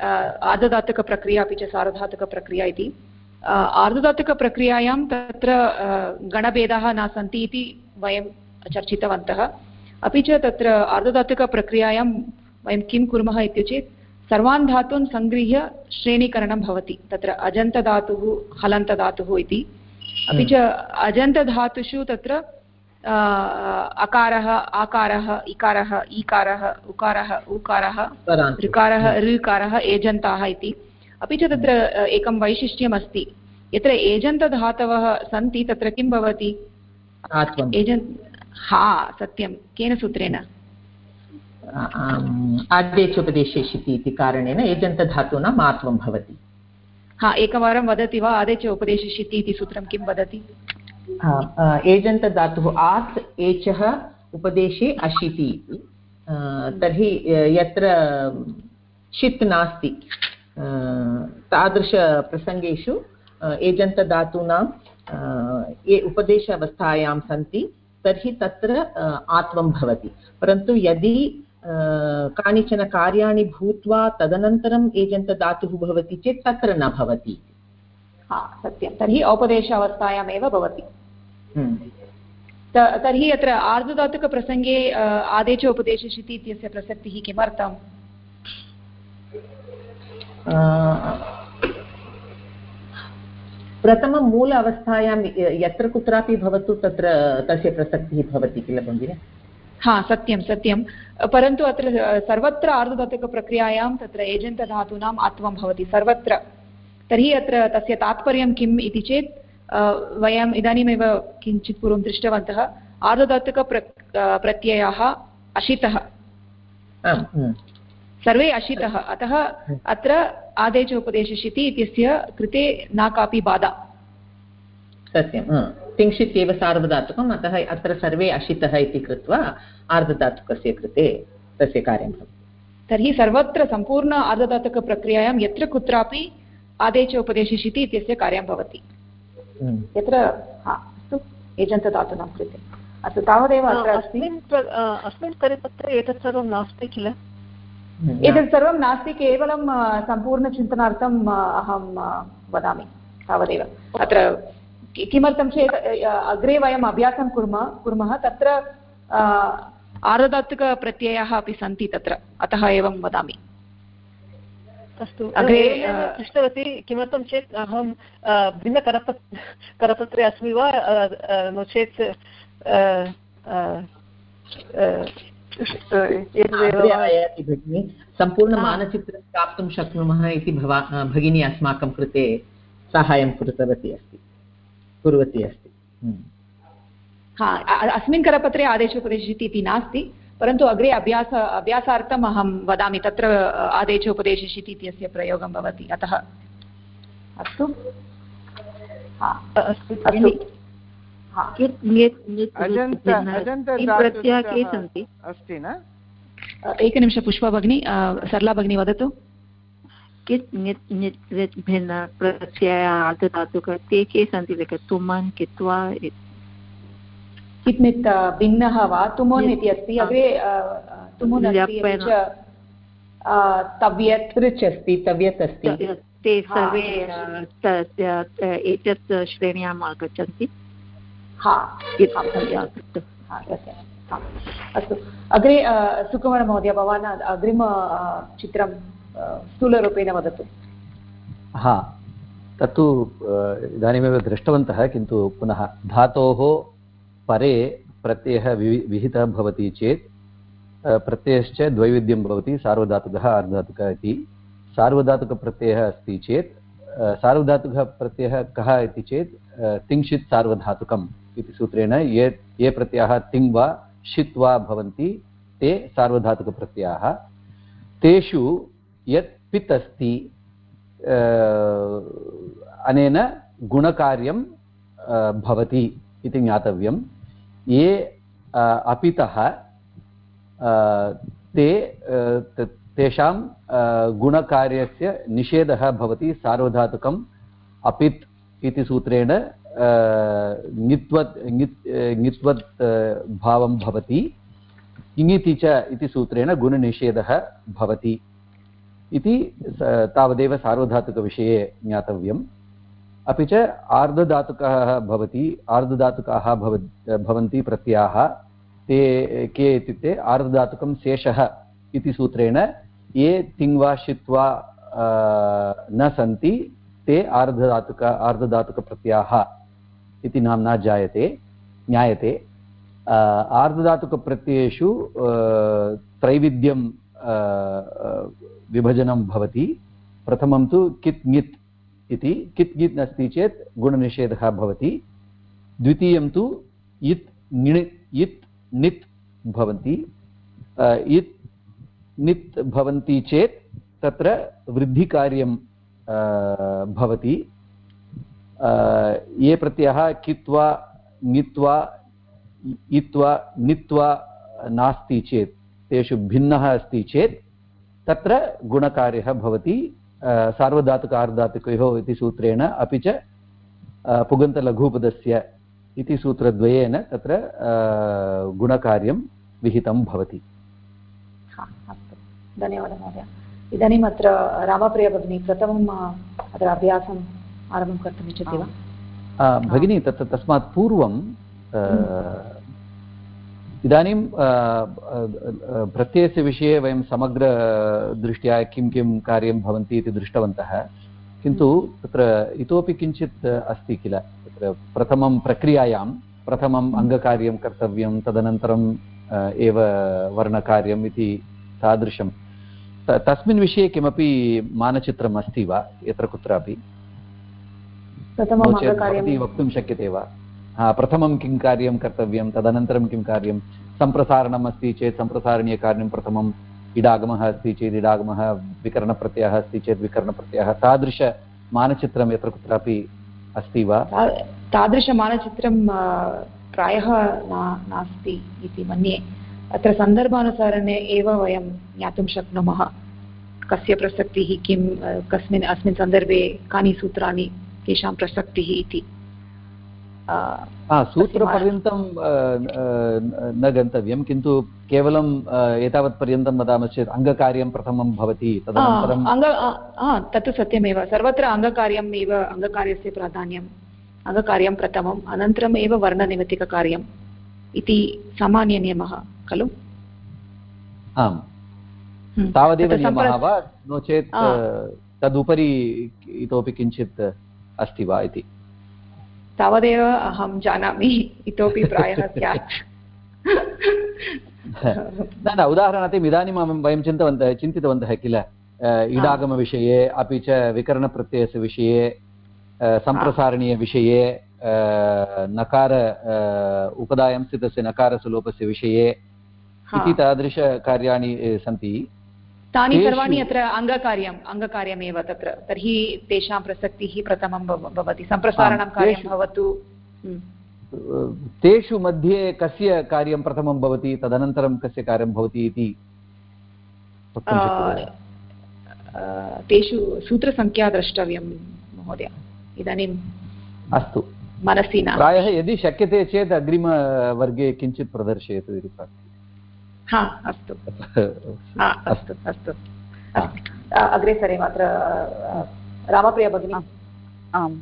आर्धधातुकप्रक्रिया अपि च सार्वधातुकप्रक्रिया इति। आर्धधातुकप्रक्रियायां तत्र गणभेदाः न सन्ति इति वयं चर्चितवन्तः। अपि च तत्र आर्धधातुकप्रक्रियायां वयं किं कुर्मः इत्युचेत् सर्वान् धातून् सङ्गृह्य श्रेणीकरणं भवति। तत्र अजन्तधातुः हलन्तधातुः इति। अपि च अजन्तधातुषु तत्र अकारः आकारः इकारः ईकारः उकारः उकारः ऋकारः ऋकारः एजन्ताः इति। अपि च तत्र एकं वैशिष्ट्यमस्ति। यत्र एजन्तधातवः सन्ति तत्र किं भवति? एजन्त् हा सत्यं केन सूत्रेण? आदेशोपदेशेषिति इति कारणेन एजन्तधातूनाम् आत्वं भवति। हा एकवारं वदति वा आदेश उपदेशिष्यति इति सूत्रं किं वदति? एजन्तधातुः आत् एचः उपदेशे अशिति इति। तर्हि यत्र षित् नास्ति तादृशप्रसङ्गेषु एजन्तधातूनां ये उपदेश अवस्थायां सन्ति तर्हि तत्र आत्वं भवति। परन्तु यदि कानिचन कार्याणि भूत्वा तदनन्तरम् एजन्तधातुः भवति चेत् तत्र न भवति। हा सत्यं। तर्हि औपदेश अवस्थायामेव भवति। हम्म। तर्हि अत्र आर्धधातुकप्रसङ्गे आदेश उपदेशशिति इत्यस्य प्रसक्तिः किमर्थम्? प्रथमं मूल अवस्थायां यत्र कुत्रापि भवतु तत्र तस्य प्रसक्तिः भवति किल भगिनि? हा सत्यं सत्यं। परन्तु अत्र सर्वत्र आर्धधातुकप्रक्रियायां तत्र एजन्तधातूनाम् आत्वं भवति सर्वत्र। तर्हि अत्र तस्य तात्पर्यं किम् इति चेत् वयम् इदानीमेव किञ्चित् पूर्वं दृष्टवन्तः आर्धधातुकप्र प्रत्ययाः अशितः। सर्वे अशितः। अतः अत्र आदेश उपदेशशिति इत्यस्य कृते न कापि बाधा। सत्यं तिंशित् एव सार्वधातुकम् अतः अत्र सर्वे अशितः इति कृत्वा आर्धधातुकस्य कृते तस्य कार्यं तर्हि सर्वत्र सम्पूर्ण आर्धधातुकप्रक्रियायां यत्र कुत्रापि आदेश उपदेशशिति इत्यस्य कार्यं भवति। हम्म। यत्र अस्तु एजन्तदातूनां कृते। अस्तु तावदेव अत्र अस्ति। अस्मिन् परिपत्रे एतत् सर्वं नास्ति किल। एतत् सर्वं नास्ति केवलं सम्पूर्णचिन्तनार्थम् अहं वदामि तावदेव। अत्र किमर्थं चेत् अग्रे वयम् अभ्यासं कुर्मः कुर्मः तत्र आर्धधातुकप्रत्ययाः अपि सन्ति तत्र अतः एवं वदामि। अस्तु अग्रे पृष्टवती किमर्थं चेत् अहं भिन्नकरपत् करपत्रे अस्मि वा नो चेत् भगिनि सम्पूर्णमानचित्रं प्राप्तुं शक्नुमः इति भवा भगिनी अस्माकं कृते साहाय्यं कृतवती अस्ति कुर्वती अस्ति। हम्म। हा अस्मिन् करपत्रे आदेशोपदेशः इति नास्ति परन्तु अग्रे अभ्यास अभ्यासार्थम् अहं वदामि तत्र आदेश उपदेशशिति इत्यस्य प्रयोगं भवति अतः अस्तु। अस्ति। न? एकनिमिष पुष्पा भगिनी सरला भगिनी वदतु। कित् नित् नित् लिट् भिन्न प्रत्यय आर्धधातुक ते के सन्ति लिख तुमन् कित्वा कित् नित् भिन्नः वा? तुमोन् इति अस्ति। अग्रे तुमुन् अस्ति तव्यत् अस्ति तव्यत् अस्ति। ते सर्वे एतत् श्रेण्याम् आगच्छन्ति। अस्तु. अग्रे सुकुमारमहोदय भवान् अग्रिम चित्रं स्थूलरूपेण वदतु. हा. तत्तु इदानीमेव दृष्टवन्तः, किन्तु पुनः धातोः परे प्रत्ययः विहितः भवति चेत् प्रत्ययश्च द्वैविध्यं भवति, सार्वधातुकः अर्धधातुकः इति. सार्वधातुकप्रत्ययः अस्ति चेत् सार्वधातुकः प्रत्ययः कः इति चेत् तिङ्क्षित् सार्वधातुकम्. इति सूत्रेण ये ये प्रत्ययाः तिङ् वा षित् वा भवन्ति, ते सार्वधातुकप्रत्ययाः। तेषु यत् पित् अस्ति अनेन गुणकार्यं भवति इति ज्ञातव्यं। ये अपितः ते तेषां गुणकार्यस्य निषेधः भवति, सार्वधातुकम् अपित् इति सूत्रेण ङित्वत् ङित्वत् भावं भवति। इङिति च इति सूत्रेण गुणनिषेधः भवति। इति तावदेव सार्वधातुकविषये ज्ञातव्यम्। अपि च आर्धधातुकः भवति, आर्धधातुकाः भव भवन्ति प्रत्ययाः। ते, के इत्युक्ते आर्धधातुकं शेषः इति सूत्रेण ये तिङ् वा षित् न सन्ति, ते आर्धधातुक, आर्धधातुकप्रत्ययाः। इति नाम्ना जायते, ज्ञायते। आर्धधातुकप्रत्ययेषु त्रैविध्यं विभजनं भवति। प्रथमं तु कित् ङित् इति, कित् ङित् अस्ति चेत् गुणनिषेधः भवति। द्वितीयं तु इत् ङिण्, इत् नित् भवन्ति। इत् नित् भवन्ति चेत् तत्र वृद्धिकार्यं भवति। ये प्रत्ययः कित्वा ङित्वा इत्वा, नित्वा नास्ति चेत्, तेषु भिन्नः अस्ति चेत्, तत्र गुणकार्यः भवति। सार्वधातुक आर्धातुकयोः इति सूत्रेण अपि च पुगन्तलघुपदस्य इति सूत्रद्वयेन तत्र गुणकार्यं विहितं भवति। धन्यवादः महोदय। इदानीम् अत्र रामप्रिया भगिनी प्रथमम्, अत्र अभ्यासम् आरम्भं कर्तुम् इच्छति वा? भगिनी, तत् तस्मात् पूर्वं इदानीं प्रत्ययस्य विषये वयं समग्रदृष्ट्या किं किं कार्यं भवन्ति इति दृष्टवन्तः। किन्तु तत्र इतोपि किञ्चित् अस्ति किल? तत्र प्रथमं प्रक्रियायां, प्रथमम् अङ्गकार्यं कर्तव्यं तदनन्तरं एव वर्णकार्यम् इति तादृशं। तस्मिन् विषये किमपि मानचित्रम् अस्ति वा? यत्र कुत्रापि? वक्तुं शक्यते वा? हा प्रथमं किं कार्यं कर्तव्यं तदनन्तरं किं कार्यं? सम्प्रसारणम् अस्ति चेत् सम्प्रसारणीयकार्यं प्रथमम् इडागमः अस्ति चेत् इडागमः विकरणप्रत्ययः अस्ति चेत् विकरणप्रत्ययः तादृशमानचित्रं यत्र कुत्रापि अस्ति वा? तादृशमानचित्रं प्रायः नास्ति इति मन्ये। अत्र सन्दर्भानुसारेण एव वयं ज्ञातुं शक्नुमः। कस्य प्रसक्तिः किं कस्मिन् अस्मिन् सन्दर्भे कानि सूत्राणि तेषां प्रसक्तिः इति। सूत्रपर्यन्तं न गन्तव्यं किन्तु केवलं एतावत्पर्यन्तं वदामश्चेत् अङ्गकार्यं प्रथमं भवति तदनन्तरम् अङ्ग तत्तु सत्यमेव। सर्वत्र अङ्गकार्यम् एव अङ्गकार्यस्य प्राधान्यम् अङ्गकार्यं प्रथमम् अनन्तरम् एव वर्णनिमित्तिककार्यम् इति सामान्यनियमः खलु? आम्। तावदेव नियमः वा? नो चेत् तदुपरि इतोपि किञ्चित् अस्ति वा इति? तावदेव अहं जानामि इतोपि प्रायः स्यात्। न न उदाहरणार्थम् इदानीं वयं चिन्तवन्तः चिन्तितवन्तः किल इडागमविषये अपि च विकरणप्रत्ययस्य विषये सम्प्रसारणीयविषये नकार उपदायं स्थितस्य नकारसुलोपस्य विषये इति तादृशकार्याणि सन्ति। तानि सर्वाणि अत्र अङ्गकार्यम् अङ्गकार्यमेव तत्र। तर्हि तेषां प्रसक्तिः प्रथमं भवति। सम्प्रसारणं कार्यं भवतु। तेषु मध्ये कस्य कार्यं प्रथमं भवति तदनन्तरं कस्य कार्यं भवति इति तेषु सूत्रसङ्ख्या द्रष्टव्यं महोदय। इदानीम् अस्तु। मनसि न प्रायः यदि शक्यते चेत् अग्रिमवर्गे किञ्चित् प्रदर्शयतु इति हा अस्तु। अस्तु अस्तु अग्रे सरेम अत्र रामप्रिया भगिनी। आम्।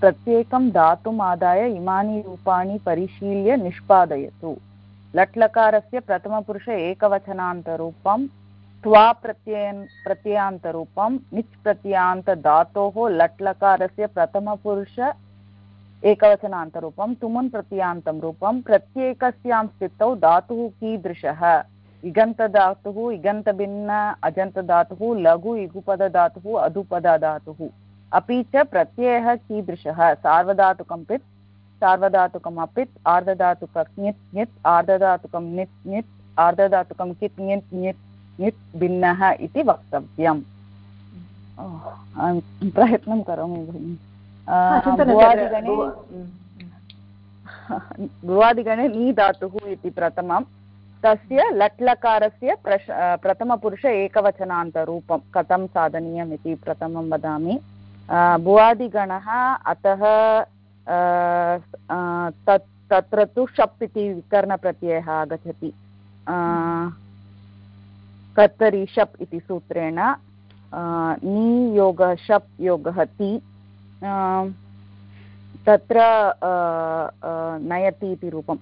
प्रत्येकं धातुम् आदाय इमानि रूपाणि परिशील्य निष्पादयतु। लट्लकारस्य प्रथमपुरुष एकवचनान्तरूपं त्वा प्रत्ययन् प्रत्ययान्तरूपं निच् प्रत्ययान्तधातोः लट्लकारस्य प्रथमपुरुष एकवचनान्तरूपं तुमुन् प्रत्ययान्तं रूपं, प्रत्येकस्यां स्थितौ धातुः कीदृशः? इगन्तधातुः, इगन्तभिन्न, अजन्तधातुः, लघु, इगुपदधातुः, अधुपदधातुः। अपि च प्रत्ययः कीदृशः? सार्वधातुकं पित्, सार्वधातुकम् अपित्, आर्धधातुक ङित् ङित् आर्धधातुकं नित् ङित् आर्धधातुकं कित् ङित् ङित् ङित् भिन्नः इति वक्तव्यम्। प्रयत्नं करोमि, भगिनि। भुवादिगणे नी धातुः इति प्रथमं तस्य लट्लकारस्य प्रश प्रथमपुरुष एकवचनान्तरूपं कथं साधनीयम् इति प्रथमं वदामि भुवादिगणः अतः तत् तत्र तु शप् इति विकरणप्रत्ययः आगच्छति कर्तरि शप् इति सूत्रेण नी योगः शप् योगः ति तत्र नयति इति रूपं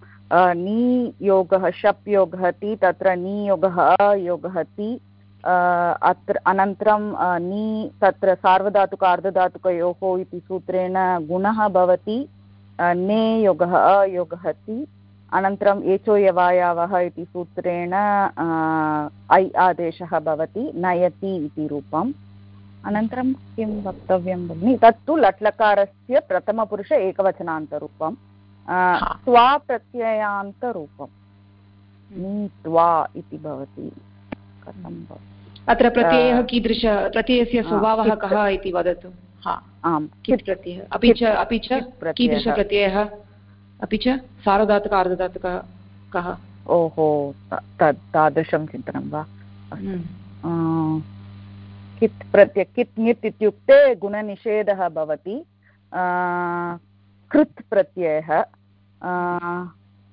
नी योगः, शप् योगः ति, तत्र नीयोगः अयोगः ति अत्र, अनन्तरं नी, तत्र सार्वधातुक अर्धधातुकयोः इति सूत्रेण गुणः भवति। ने योगः अयोगः ति अनन्तरम् एचो इति सूत्रेण ऐ आदेशः भवति, नयति इति रूपम्। अनन्तरं किं वक्तव्यं भगिनि? तत्तु लट्लकारस्य प्रथमपुरुष एकवचनान्तरूपं त्वा प्रत्ययान्तरूपं नीत्वा इति भवति कथं अत्र प्रत्ययः कीदृश प्रत्ययस्य स्वभावः कः इति वदतु। आम् कित् प्रत्ययः? अपि च अपि च कीदृशप्रत्ययः अपि च सार्वधातुक अर्धधातुकः कः? ओहो तादृशं चिन्तनं वा? कित् प्रत्यय कित् ङित् इत्युक्ते गुणनिषेधः भवति कृत् प्रत्ययः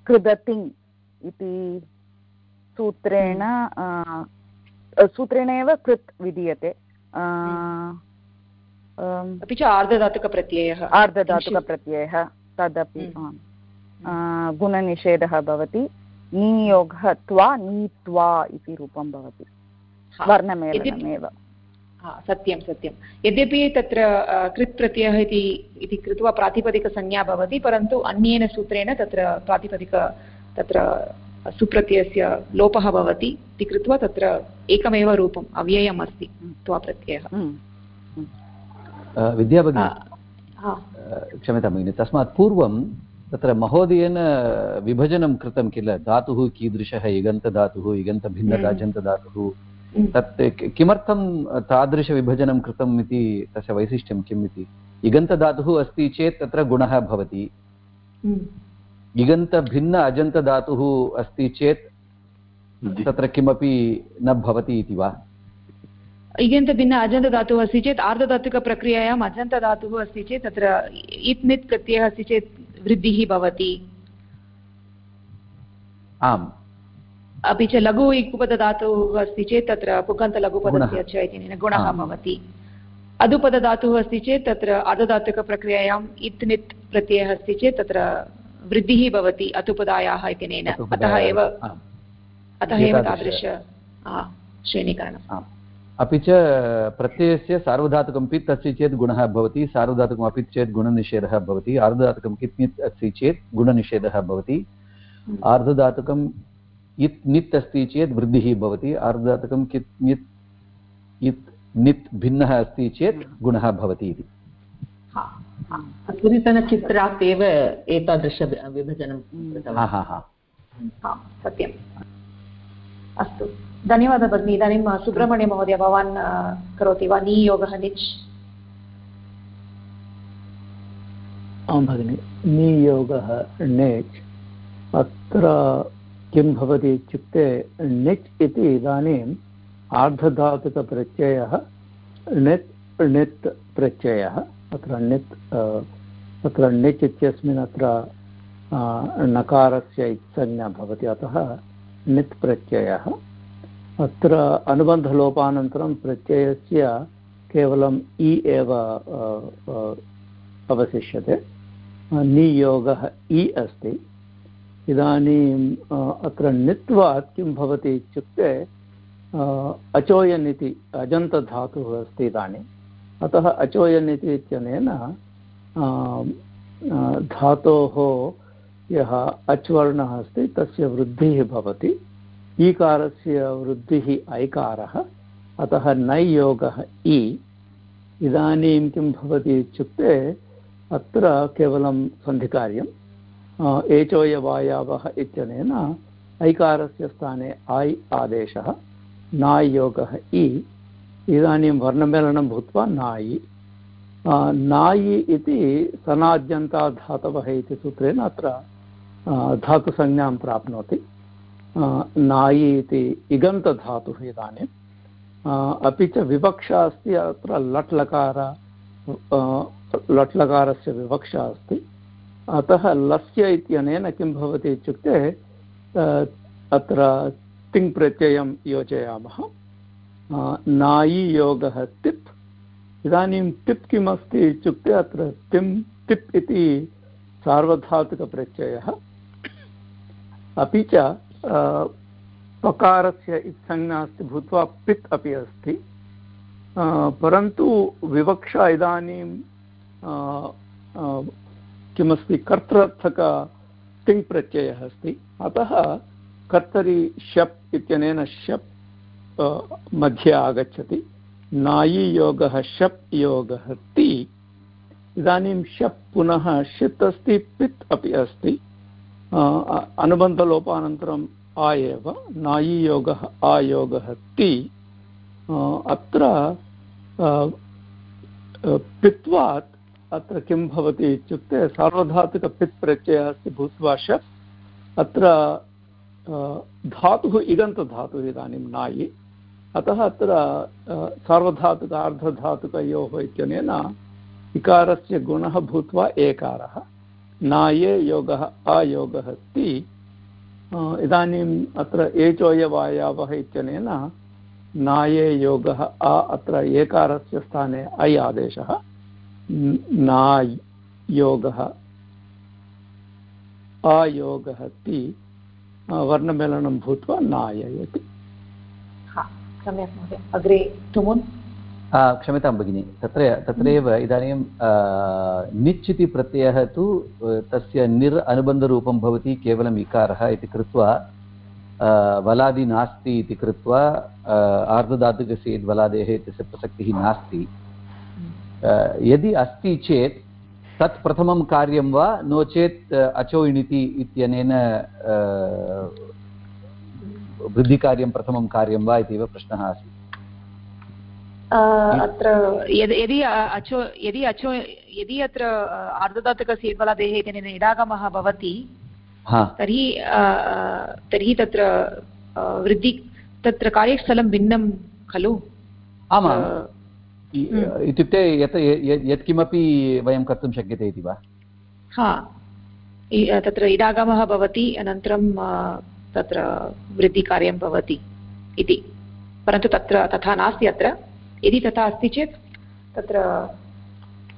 कृदतिङ् इति सूत्रेण सूत्रेण एव कृत् विधीयते अपि च आर्धधातुकप्रत्ययः। आर्धधातुकप्रत्ययः तदपि गुणनिषेधः भवति नियोगः त्वा नीत्वा इति रूपं भवति वर्णमेलनमेव। सत्यं सत्यं। यद्यपि तत्र कृत् प्रत्ययः इति इति कृत्वा प्रातिपदिकसंज्ञा भवति परन्तु अन्येन सूत्रेण तत्र प्रातिपदिक तत्र सुप्रत्ययस्य लोपः भवति इति कृत्वा तत्र एकमेव रूपम् अव्ययम् अस्ति त्वा प्रत्ययः विद्या भगिनी क्षम्यतां भगिनि तस्मात् पूर्वं तत्र महोदयेन विभजनं कृतं किल? धातुः कीदृशः? इगन्तधातुः इगन्तभिन्नदाजन्तधातुः तत् किमर्थं तादृशविभजनं कृतम् इति तस्य वैशिष्ट्यं किम् इति? इगन्तधातुः अस्ति चेत् तत्र गुणः भवति। इगन्तभिन्न अजन्तधातुः अस्ति चेत् तत्र किमपि न भवति इति वा? इगन्तभिन्न अजन्तधातुः अस्ति चेत् आर्धधातुकप्रक्रियायाम् अजन्तधातुः अस्ति चेत् तत्र इत् नित् प्रत्ययः अस्ति चेत् वृद्धिः भवति। आम्। अपि च लघु इक्पदधातुः अस्ति चेत् तत्र पुगन्तलघुपदस्य च इति गुणः भवति। अधुपदधातुः अस्ति चेत् तत्र अधधातुकप्रक्रियायाम् इत् नित् प्रत्ययः अस्ति चेत् तत्र वृद्धिः भवति अतुपदायाः इत्यनेन अतः एव अतः एव तादृश श्रेणीकरणम्। अपि च प्रत्ययस्य सार्वधातुकं पित् अस्ति चेत् गुणः भवति सार्वधातुकम् अपि चेत् गुणनिषेधः भवति आर्धधातुकं कित् अस्ति चेत् गुणनिषेधः भवति आर्धधातुकम् इत् नित् अस्ति चेत् वृद्धिः भवति। आर्धधातुकं कित् नित् इत् नित् भिन्नः अस्ति चेत् गुणः भवति इति। पूरितनचित्रात् एव एतादृश विभजनं सत्यम्। अस्तु। धन्यवादः भगिनि। इदानीं सुब्रह्मण्यमहोदय भवान् करोति वा? नियोगः निच्? आं भगिनि नियोगः नेच् अत्र किं भवति इत्युक्ते निच् इति इदानीम् आर्धधातुकप्रत्ययः णित् णित् प्रत्ययः, अत्र णित् तत्र णिच् इत्यस्मिन् अत्र नकारस्य इत्संज्ञा भवति, अतः णित् प्रत्ययः। अत्र अनुबन्धलोपानन्तरं प्रत्ययस्य केवलम् इ एव अवशिष्यते। नियोगः इ अस्ति। इदानीम् अत्र णित्वात् किं भवति इत्युक्ते अचोयन् इति अजन्तधातुः अस्ति इदानीम् अतः अचोयन् इति इत्यनेन धातोः यः अच्वर्णः अस्ति, तस्य वृद्धिः भवति। ईकारस्य वृद्धिः ऐकारः, अतः नैयोगः इ इदानीं किं भवति इत्युक्ते, अत्र केवलं सन्धिकार्यम्। एचोयवायावः इत्यनेन ऐकारस्य स्थाने ऐ आदेशः नाय्योगः इ, इदानीं वर्णमेलनं भूत्वा नायि। नायि इति सनाद्यन्ता धातवः इति सूत्रेण अत्र धातुसंज्ञां प्राप्नोति। नायि इति इगन्तधातुः इदानीम् अपि च विवक्षा अस्ति, अत्र लट् लकार लट् लकारस्य विवक्षा अस्ति। अतः लस्य इत्यनेन किं भवति इत्युक्ते अत्र तिङ् प्रत्ययं योजयामः। नायि योगः तिप्। इदानीं तिप् किमस्ति इत्युक्ते अत्र तिम्, तिप् इति सार्वधातुकप्रत्ययः। अपि च पकारस्य इत्संज्ञा अस्ति भूत्वा पित् अपि अस्ति। परन्तु विवक्षा इदानीं किमस्ति कर्तृर्थक तिङ् प्रत्ययः अस्ति। अतः कर्तरि शप् इत्यनेन शप् मध्ये आगच्छति। नायि योगः शप् योगः ति। इदानीं शप् पुनः षित् अस्ति, पित् अपि अस्ति। अनुबन्धलोपानन्तरम् आ एव नायीयोगः आयोगः ति। अत्र पित्वात् अत्र किं भवति इत्युक्ते सार्वधातुकपित् प्रत्ययः अस्ति भूत्वा शप् अत्र धातुः इगन्तधातुः इदानीं नायि अतः अत्र सार्वधातुक अर्धधातुकयोः इत्यनेन इकारस्य गुणः भूत्वा एकारः। नाये योगः अयोगः अस्ति। इदानीम् अत्र एचोयवायावः इत्यनेन नाये योगः अ अत्र एकारस्य स्थाने ऐ आदेशः। नायोगः। अयोगः ति वर्णमेलनं भूत्वा नाययति। अग्रे तुमुन्? क्षम्यतां भगिनि। तत्र तत्रैव इदानीं निच् इति प्रत्ययः तु तस्य निर् अनुबन्धरूपं भवति केवलम् इकारः इति कृत्वा वलादि नास्ति इति कृत्वा आर्धधातुकस्य वलादेः इत्यस्य प्रसक्तिः नास्ति यदि अस्ति चेत् तत् प्रथमं कार्यं वा? नो चेत् अचो इणिति इत्यनेन वृद्धिकार्यं प्रथमं कार्यं वा इत्येव प्रश्नः आसीत्। अत्र यदि अचो यदि अचो यदि अत्र आर्धधातुकस्य एकलादेः इत्यनेन इडागमः भवति तर्हि तर्हि तत्र वृद्धि तत्र कार्यस्थलं भिन्नं खलु? आमाम्। इत्युक्ते यत् यत्किमपि वयं कर्तुं शक्यते इति वा? हा। तत्र इडागमः भवति अनन्तरं तत्र वृद्धिकार्यं भवति इति। परन्तु तत्र तथा नास्ति अत्र। यदि तथा अस्ति चेत् तत्र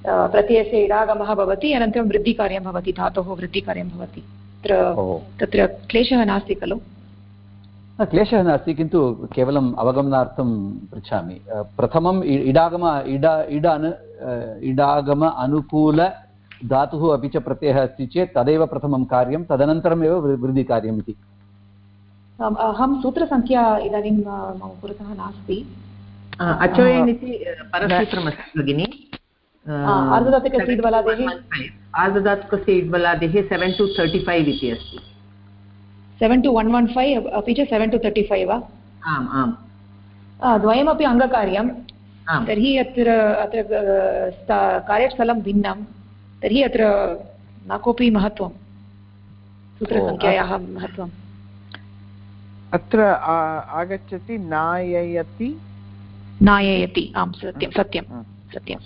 प्रत्ययस्य इडागमः भवति अनन्तरं वृद्धिकार्यं भवति धातोः वृद्धिकार्यं भवति। तत्र तत्र क्लेशः नास्ति खलु। क्लेशः नास्ति किन्तु केवलम् अवगमनार्थं पृच्छामि. प्रथमम् इडागम इडा इडान इडागम अनुकूल धातुः अपि च प्रत्ययः अस्ति चेत् तदेव प्रथमं कार्यं तदनन्तरमेव वृद्धिकार्यम् इति. अहं सूत्रसङ्ख्या इदानीं मम पुरतः नास्ति. अचोयन् इति परसूत्रमस्ति भगिनि. इड्बलादेः आर्धधातुकस्य इड्बलादेः सेवेन् टु तर्टि फैव् इति अस्ति. Seven two one one five अपि च सेवेन् टु तर्टि फैव् वा? आम् आम्। द्वयमपि अङ्गकार्यं। तर्हि अत्र अत्र कार्यस्थलं भिन्नं। तर्हि अत्र न कोऽपि महत्त्वं। सूत्रसङ्ख्यायाः महत्त्वम् अत्र आगच्छति नाययति। नाययति। आं सत्यं सत्यं सत्यं।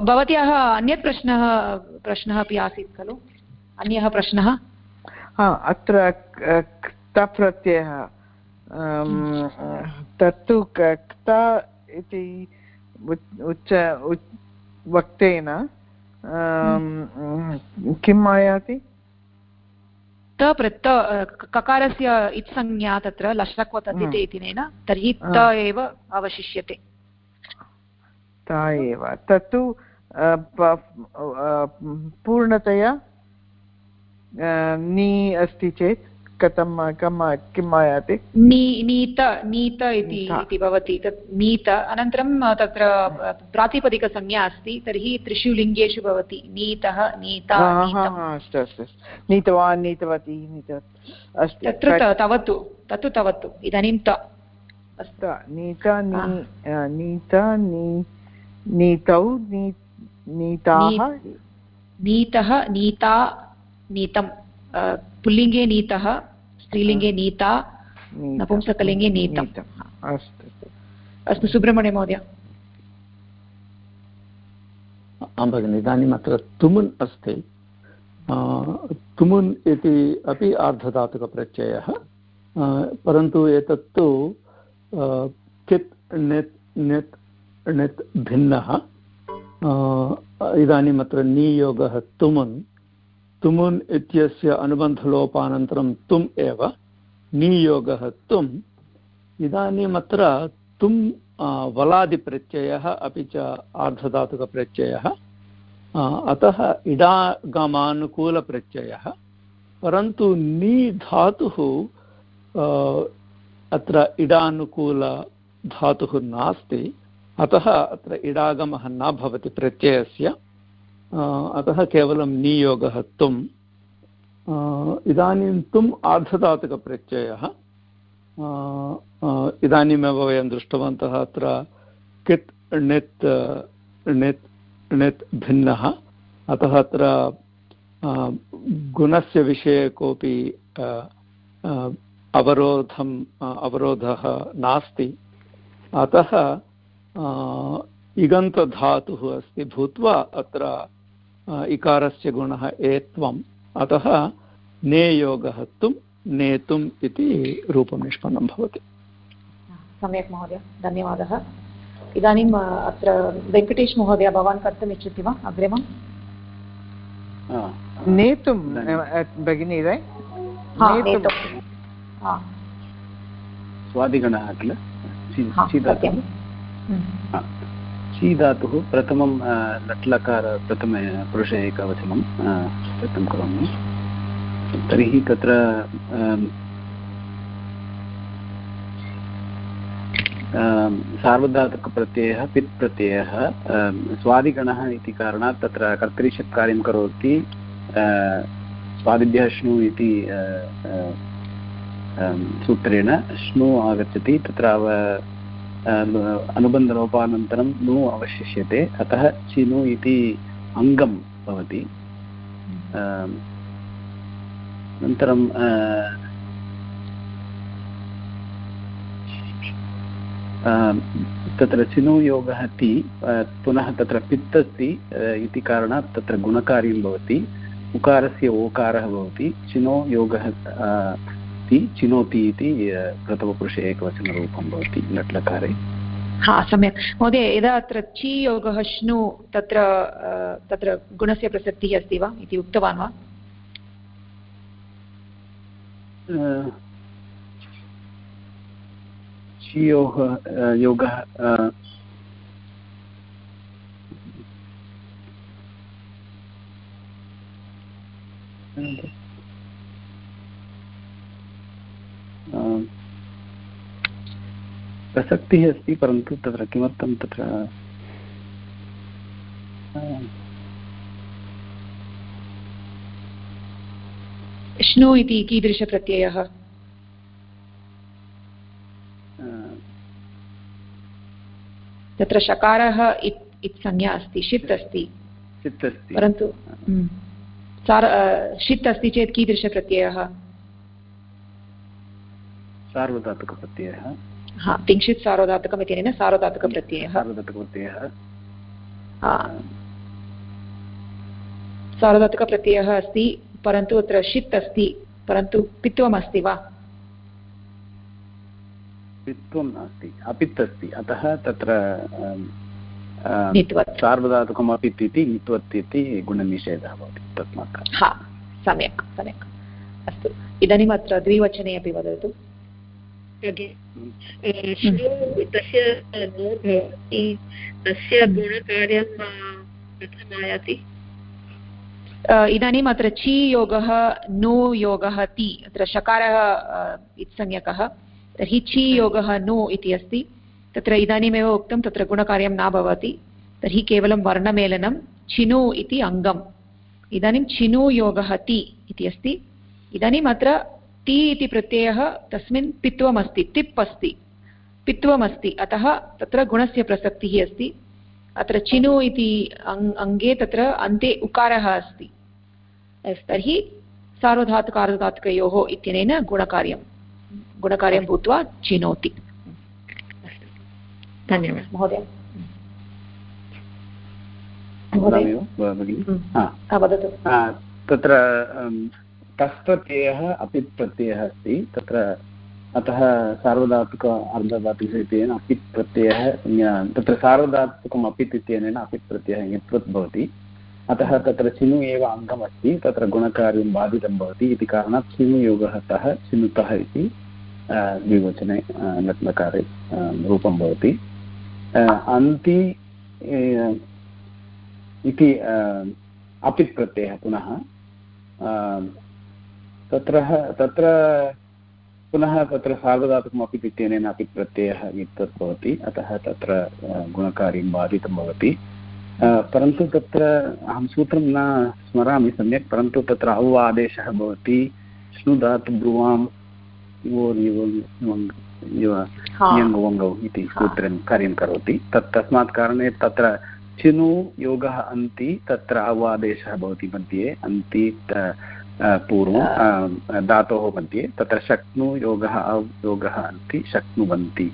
भवत्याः अन्यत् प्रश्नः प्रश्नः अपि आसीत् खलु? अन्यः प्रश्नः? अत्र क्तप्रत्ययः तत्तु क्त इति उच्च वक्तेन किम् आयाति? त प्रत्त ककारस्य इत्संज्ञा तत्र लश्रक्व तद्यते इत्यनेन तर्हि त एव अवशिष्यते। त एव तत्तु पूर्णतया नि अस्ति चेत् कथं कम् किम् आयाति? नीत नीत इति भवति तत् नीत। अनन्तरं तत्र प्रातिपदिकसंज्ञा अस्ति तर्हि त्रिषु लिङ्गेषु भवति नीतः नीता अस्तु अस्तु नीतवान् नीतवती नीतवती अस्तु। तत्र तवतु तत्तु तवतु इदानीं त। अस्तु। नीता नीता नीतौ। नीताः नीतः नीता नीतं पुल्लिङ्गे नीतः स्त्रीलिङ्गे नीता नपुंसकलिङ्गे नीतम्. अस्तु. अस्तु सुब्रह्मण्य महोदय. आं भगिनि इदानीम् अत्र तुमुन् अस्ति. तुमुन् इति अपि आर्धधातुकप्रत्ययः. परन्तु एतत्तु कित् णित् णित् णित् भिन्नः. इदानीम् अत्र नियोगः तुमुन्. तुमुन् इत्यस्य अनुबन्धलोपानन्तरं तुम् एव, नियोगः तुम्। इदानीम् अत्र तुम् वलादिप्रत्ययः, अपि च आर्धधातुकप्रत्ययः अतः इडागमानुकूलप्रत्ययः, परन्तु नी धातुः अत्र इडानुकूलधातुः नास्ति, अतः अत्र इडागमः न भवति प्रत्ययस्य। अतः केवलं नियोगः तुम् इदानीं तुम् आर्धधातुकप्रत्ययः इदानीमेव वयं दृष्टवन्तः अत्र कित् णित् णित् णित् भिन्नः। अतः अत्र गुणस्य विषये कोऽपि अवरोधम् अवरोधः नास्ति। अतः इगन्तधातुः अस्ति। भूत्वा अत्र इकारस्य गुणः एत्वम् अतः नेयोगः तुं नेतुम् इति रूपं निष्पन्नं भवति। सम्यक् महोदय धन्यवादः। इदानीम् अत्र वेङ्कटेश् महोदय भवान् कर्तुम् इच्छति वा? अग्रिमं नेतुं भगिनी स्वादिगणः किल? ची धातुः प्रथमं लट्लकार प्रथम पुरुषे एकवचनं चित्रं करोमि। तर्हि तत्र सार्वधातुकप्रत्ययः पित् प्रत्ययः स्वादिगणः इति कारणात् तत्र कर्तरिषत् कार्यं करोति स्वादिभ्यः श्नु इति सूत्रेण श्नु आगच्छति, तत्र अनुबन्धलोपानन्तरं नु अवशिष्यते। अतः चिनु इति अङ्गं भवति। अनन्तरं तत्र चिनुयोगः ति पुनः तत्र पित् अस्ति इति कारणात् तत्र गुणकार्यं भवति। उकारस्य ओकारः भवति। चिनो योगः अस्ति चिनोति इति प्रथमपुरुषे एकवचनरूपं भवति लट्लकारे हा सम्यक्। महोदय यदा अत्र ची योगः श्नु तत्र तत्र गुणस्य प्रसक्तिः अस्ति वा इति उक्तवान् वा? योगः प्रसक्तिः अस्ति परन्तु तत्र किमर्थं तत्र श्नु इति कीदृशप्रत्ययः? तत्र शकारः इत् संज्ञा अस्ति षित् अस्ति। परन्तु षित् अस्ति चेत् कीदृशप्रत्ययः? सार्वधातुकप्रत्ययः। हा तिंशित् सार्वधातुकम् इत्यनेन सार्वधातुकप्रत्ययः। सार्वधातुकप्रत्ययः सार्वधातुकप्रत्ययः अस्ति परन्तु अत्र षित् अस्ति परन्तु पित्वम् अस्ति वा? पित्वं नास्ति अपित् अस्ति। अतः तत्र सार्वधातुकम् अपित् इति नित्वत् इति गुणनिषेधः भवति तस्मात् हा सम्यक् सम्यक्। अस्तु इदानीम् अत्र द्विवचने अपि वदतु। तस्य तस्य गुणकार्यं कथम् आयाति? इदानीम् अत्र ची योगः नु योगः ति अत्र शकारः इत्संज्ञकः तर्हि ची योगः नु इति अस्ति। तत्र इदानीमेव उक्तं तत्र गुणकार्यं न भवति। तर्हि केवलं वर्णमेलनं चिनु इति अङ्गम्। इदानीं चिनु योगः ति इति अस्ति। इदानीम् अत्र ति इति प्रत्ययः तस्मिन् पित्वम् अस्ति तिप् अस्ति। पित्वम् अस्ति अतः तत्र गुणस्य प्रसक्तिः अस्ति। अत्र चिनु इति अङ्गे तत्र अन्ते उकारः अस्ति। तर्हि सार्वधातुकार्धधातुकयोः इत्यनेन गुणकार्यं गुणकार्यं भूत्वा चिनोति। धन्यवादः। महोदय। वदतु। तत्र तस् प्रत्ययः अपित् प्रत्ययः अस्ति। तत्र अतः सार्वधातुक अर्धधातुकम् अपित् प्रत्ययः तत्र सार्वधातुकम् अपित् इत्यनेन अपित् प्रत्ययः यत्वत् भवति। अतः तत्र चिनु एव अङ्गमस्ति, तत्र गुणकार्यं बाधितं भवति इति कारणात् चिनुयोगः सः चिनुतः इति द्विवचने लट्लकारे रूपं भवति। अन्ति इति अपित् प्रत्ययः पुनः। तत्र तत्र पुनः तत्र सार्वधातुकमपि इत्यनेन अपि प्रत्ययः इत्यत् भवति। अतः तत्र गुणकार्यं बाधितं भवति। परन्तु तत्र अहं सूत्रं न स्मरामि सम्यक् परन्तु तत्र औ आदेशः भवति श्नुधातु ब्रुवाम् यङ्गवङ्गौ इति सूत्रं कार्यं करोति। तत् तस्मात् कारणे तत्र चिनु योगः अन्ति तत्र औ आदेशः भवति मध्ये। अन्ति पूर्वं धातोः मध्ये तत्र शक्नु योगः अवयोगः अन्ति शक्नुवन्ति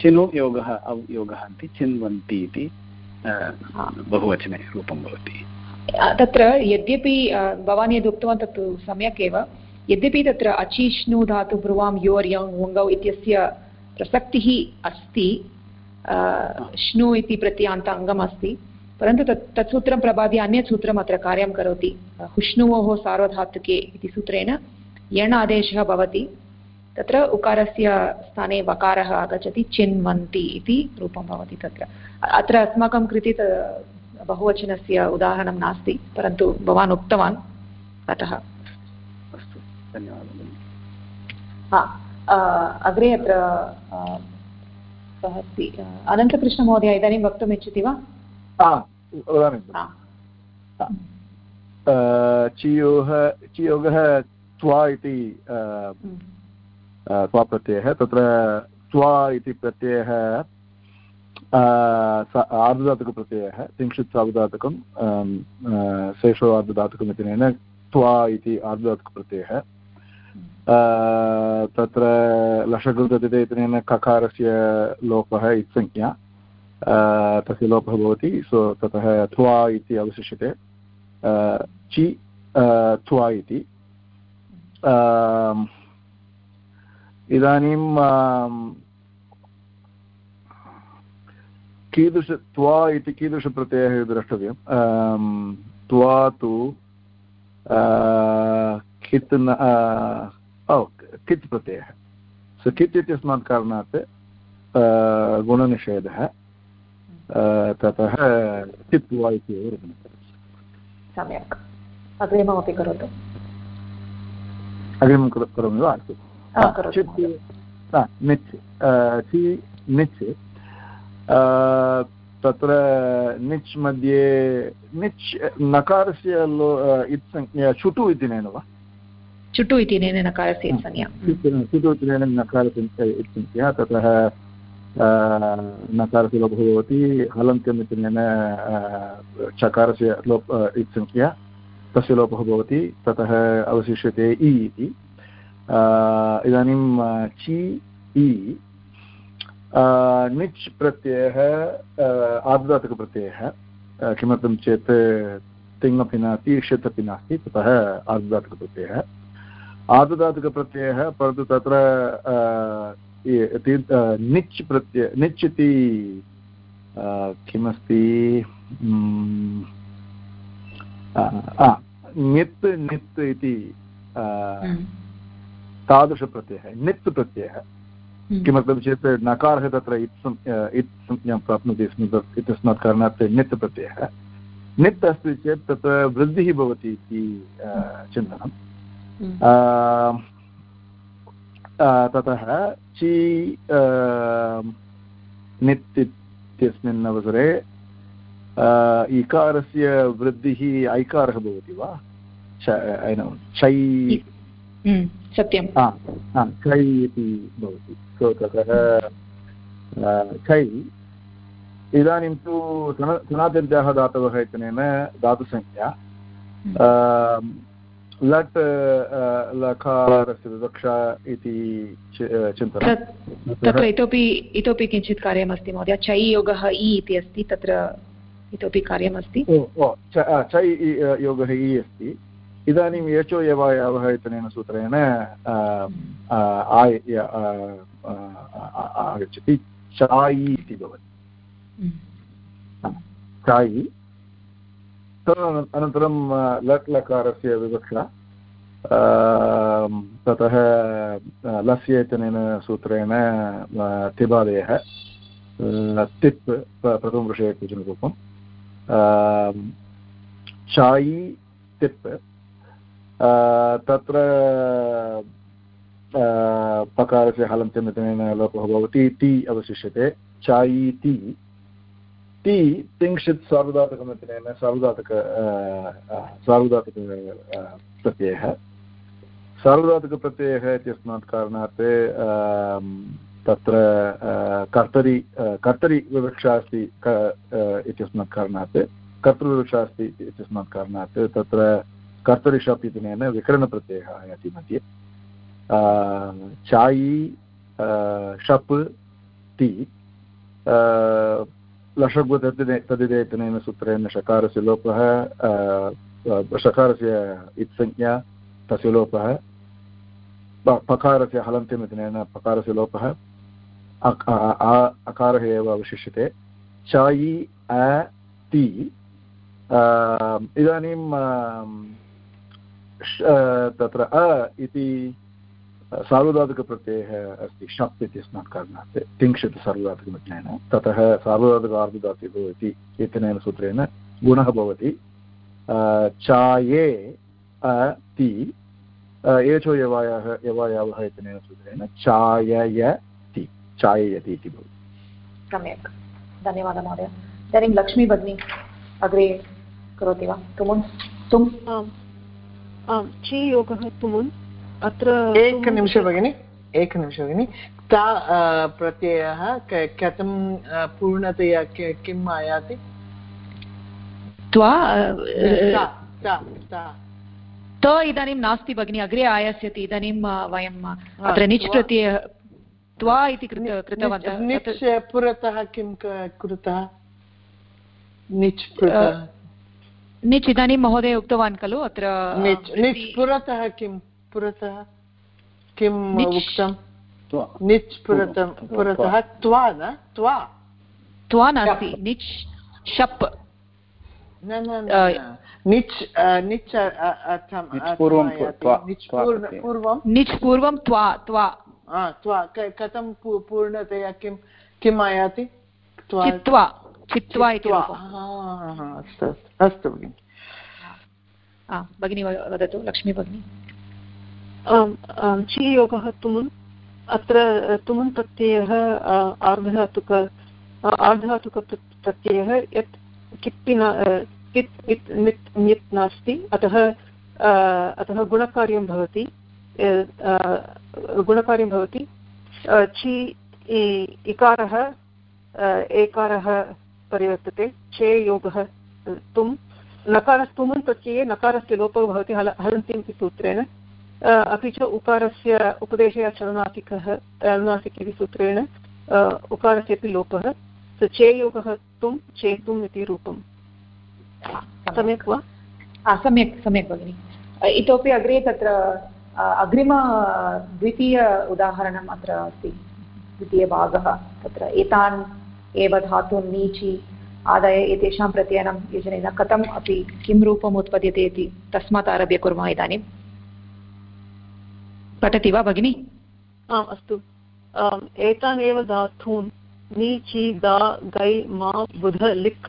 चिनु योगः अवयोगः अन्ति चिन्वन्ति इति बहुवचने रूपं भवति। तत्र यद्यपि भवान् यद् उक्तवान् तत् सम्यक् एव यद्यपि तत्र अचिष्णु धातु ब्रुवां योर् यङ् वङ्गौ इत्यस्य प्रसक्तिः अस्ति श्नु इति प्रत्यान्त अङ्गम् अस्ति परन्तु तत् तत् सूत्रं प्रबाद्य अन्यत् सूत्रम् अत्र कार्यं करोति। हुष्णुवोः सार्वधातुके इति सूत्रेण यण् आदेशः भवति। तत्र उकारस्य स्थाने वकारः आगच्छति चिन्वन्ति इति रूपं भवति तत्र। अत्र अस्माकं कृते बहुवचनस्य उदाहरणं नास्ति परन्तु भवान् उक्तवान्। अतः अस्तु। धन्यवादः। हा अग्रे अत्र सः अस्ति। अनन्तकृष्णमहोदय इदानीं वक्तुम् इच्छति वा? वदामि चियोः चियोगः त्वा इति त्वा प्रत्ययः तत्र त्वा इति प्रत्ययः आर्धधातुकप्रत्ययः त्रिंशत् सार्धधातुकं शेषो आर्धधातुकम् इत्यनेन त्वा इति आर्धधातुकप्रत्ययः तत्र लषकृततिते इत्यनेन ककारस्य लोपः इत्संज्ञा तस्य लोपः भवति, सो ततः त्वा इति अवशिष्यते। चि त्वा इति। इदानीं कीदृश त्वा इति कीदृशप्रत्ययः द्रष्टव्यं त्वा तु कित् न कित् प्रत्ययः। सो कित् इत्यस्मात् कारणात् गुणनिषेधः। ततः चित्वा इति एव सम्यक्। अग्रिममपि करोतु। अग्रिमं करोमि वा? अस्तु। चित् निच् चि निच्। तत्र निच् मध्ये निच् नकारस्य लो इत्संज्ञा चुटु इति नेन वा? चुटु इति नेन नकारस्य इत्संज्ञा। चुटु इति नेन नकारस्य इत्संज्ञा ततः नकारस्य लोपः भवति हलन्त्यम् इत्यनेन चकारस्य लोप इत्सङ्ख्या तस्य लोपः भवति, ततः अवशिष्यते इ इति। इदानीं चि इ निच् प्रत्ययः आर्धदातुकप्रत्ययः किमर्थं चेत् तिङ् अपि नास्ति षत् अपि नास्ति, ततः आर्धदातुकप्रत्ययः आर्धदातुकप्रत्ययः परन्तु तत्र निच् प्रत्यय निच् इति किमस्ति नित् नित् इति हम्म। तादृशप्रत्ययः नित् प्रत्ययः हम्म। किमर्थं चेत् नकारः तत्र इत् इत् संज्ञां प्राप्नोति स्म इत्यस्मात् कारणात् नित् प्रत्ययः नित् अस्ति चेत् तत्र वृद्धिः भवति इति चिन्तनं हम्म। ततः चि नित् इत्यस्मिन् अवसरे इकारस्य वृद्धिः ऐकारः भवति वा? हम्म, सत्यं चै इति भवति। सो ततः इदानीं तु सनातन्त्याः धातवः इत्यनेन हम्म। लट् लकारस्य विवक्षा इति चिन्तनं तत्र इतोपि इतोपि किञ्चित् कार्यमस्ति महोदय चै योगः इ इति अस्ति तत्र इतोपि कार्यमस्ति चै योगः इ अस्ति इदानीं यचो यवायावः इत्यनेन सूत्रेण आगच्छति चायि इति भवति चायि अनन्तरं लट् लकारस्य विवक्षा ततः लस्य इत्यनेन सूत्रेण तिबादयः तिप् प्रथमविषयकुजनरूपं चायि तिप् तत्र पकारस्य हलन्त्यम् इत्यनेन लोपः भवति ति अवशिष्यते, चायि ति ति तिंशित् सार्वधातुकमित्यनेन सार्वधातुक सार्वधातुक प्रत्ययः। सार्वधातुकप्रत्ययः इत्यस्मात् कारणात् तत्र कर्तरि कर्तरि विवक्षा अस्ति इत्यस्मात् कारणात्। कर्तृविवक्षा अस्ति इत्यस्मात् कारणात्, तत्र कर्तरिशप् इत्यनेन विकरणप्रत्ययः आयाति मध्ये। चायि शप्, ति लषग् तदिदेतनेन सूत्रेण शकारस्य लोपः शकारस्य इत्संज्ञा तस्य लोपः पकारस्य हलन्त्यमितनेन पकारस्य लोपः अकारः एव अवशिष्यते। चायि अ ति इदानीं तत्र अ इति सार्वधातुकप्रत्ययः अस्ति। शप् इत्यस्मात् कारणात्। तिङ्क्षति सार्वधातुकमज्ञान ततः सार्वधातुक भवति एतनेन सूत्रेण गुणः भवति। चाये अति एचो यवायः यवायावः इत्यनेन सूत्रेण चाययति चाययति इति भवति। सम्यक्। धन्यवादः महोदय। इदानीं लक्ष्मी भगिनी अग्रे करोति वा? तुमुन्? तुम्? आम्। ची योगः तुमुन्। अत्र एकनिमिष भगिनि एकनिमिष भगिनि। ता प्रत्ययः कथं पूर्णतया किम् आयाति? त्वा त इदानीं नास्ति भगिनि अग्रे आयास्यति इदानीं वयम् अत्र निच् प्रत्ययः त्वा इति कृतवन्तः। निच् पुरतः किं कृतः निच् निच् इदानीं महोदय उक्तवान् खलु अत्र निच् पुरतः किम्? पुरतः? किम् उक्तं? निच् पुरतः पुरतः? त्वा। न? त्वा। त्वा नास्ति। निच् शप्। न न निच् निच् पूर्वं निच् पूर्वं त्वा त्वा। त्वा। कथं पूर्णतया किं किम् आयाति? चित्वा। चित्वा इति अस्तु अस्तु। भगिनि। भगिनी वदतु लक्ष्मी भगिनी। चियोगः तुमुन्, अत्र तुमुन् प्रत्ययः आर्धधातुक आर्धधातुकप्रत्ययः यत् किप्पि नास्ति, अतः अतः गुणकार्यं भवति गुणकार्यं भवति चि इकारः एकारः परिवर्तते, चे योगः, तुम्, नकारस्तुमुन् प्रत्यये नकारस्य लोपः भवति, हल, हलन्तिम् इति सूत्रेण अपि च उकारस्य उपदेशे चलनातिकः अनुनासिक इति सूत्रेण उकारस्य अपि लोपः चेयोगः तुं चेतुम् इति रूपम्। सम्यक् वा? सम्यक् सम्यक् भगिनि। इतोपि अग्रे तत्र अग्रिम द्वितीय उदाहरणम् अत्र अस्ति। द्वितीयभागः तत्र, एतान् एव धातून् नीचि, आदाय एतेषां प्रत्ययनं योजनेन कथम् अपि किं रूपम् उत्पद्यते इति तस्मात् आरभ्य कुर्मः इदानीं पठति वा भगिनि? आम्, अस्तु। एतान् एव धातून् नीचि दा, गै, मा, बुध, लिक्,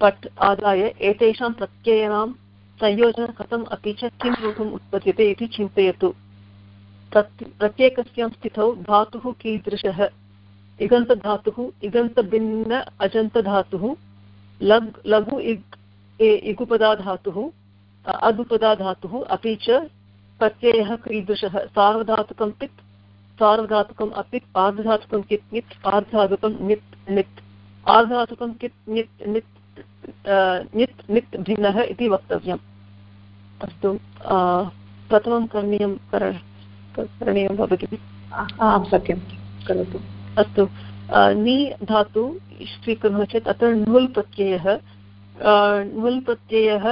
पट् आदाय एतेषां प्रत्ययानां संयोजनं कथम् अपि च किं रूपम् उत्पद्यते इति चिन्तयतु। प्रत्येकस्यां स्थितौ धातुः कीदृशः? इगन्तधातुः, इगन्तभिन्न अजन्तधातुः, लग्, लघु इग् इगुपदाधातुः अदुपदाधातुः अपि च प्रत्ययः कीदृशः सार्वधातुकं पित् सार्वधातुकम् अपित् आर्धधातुकं कित् नित् आर्धधातुकं नित् नित्। आर्धधातुकं कित् नित् नित् नित् नित् भिन्नः इति वक्तव्यम्। अस्तु प्रथमं करणीयं करणीयं भगिनि आं सत्यं। करोतु। अस्तु नि धातु स्वीकुर्मः चेत् अत्र नुल् प्रत्ययः नुल् प्रत्ययः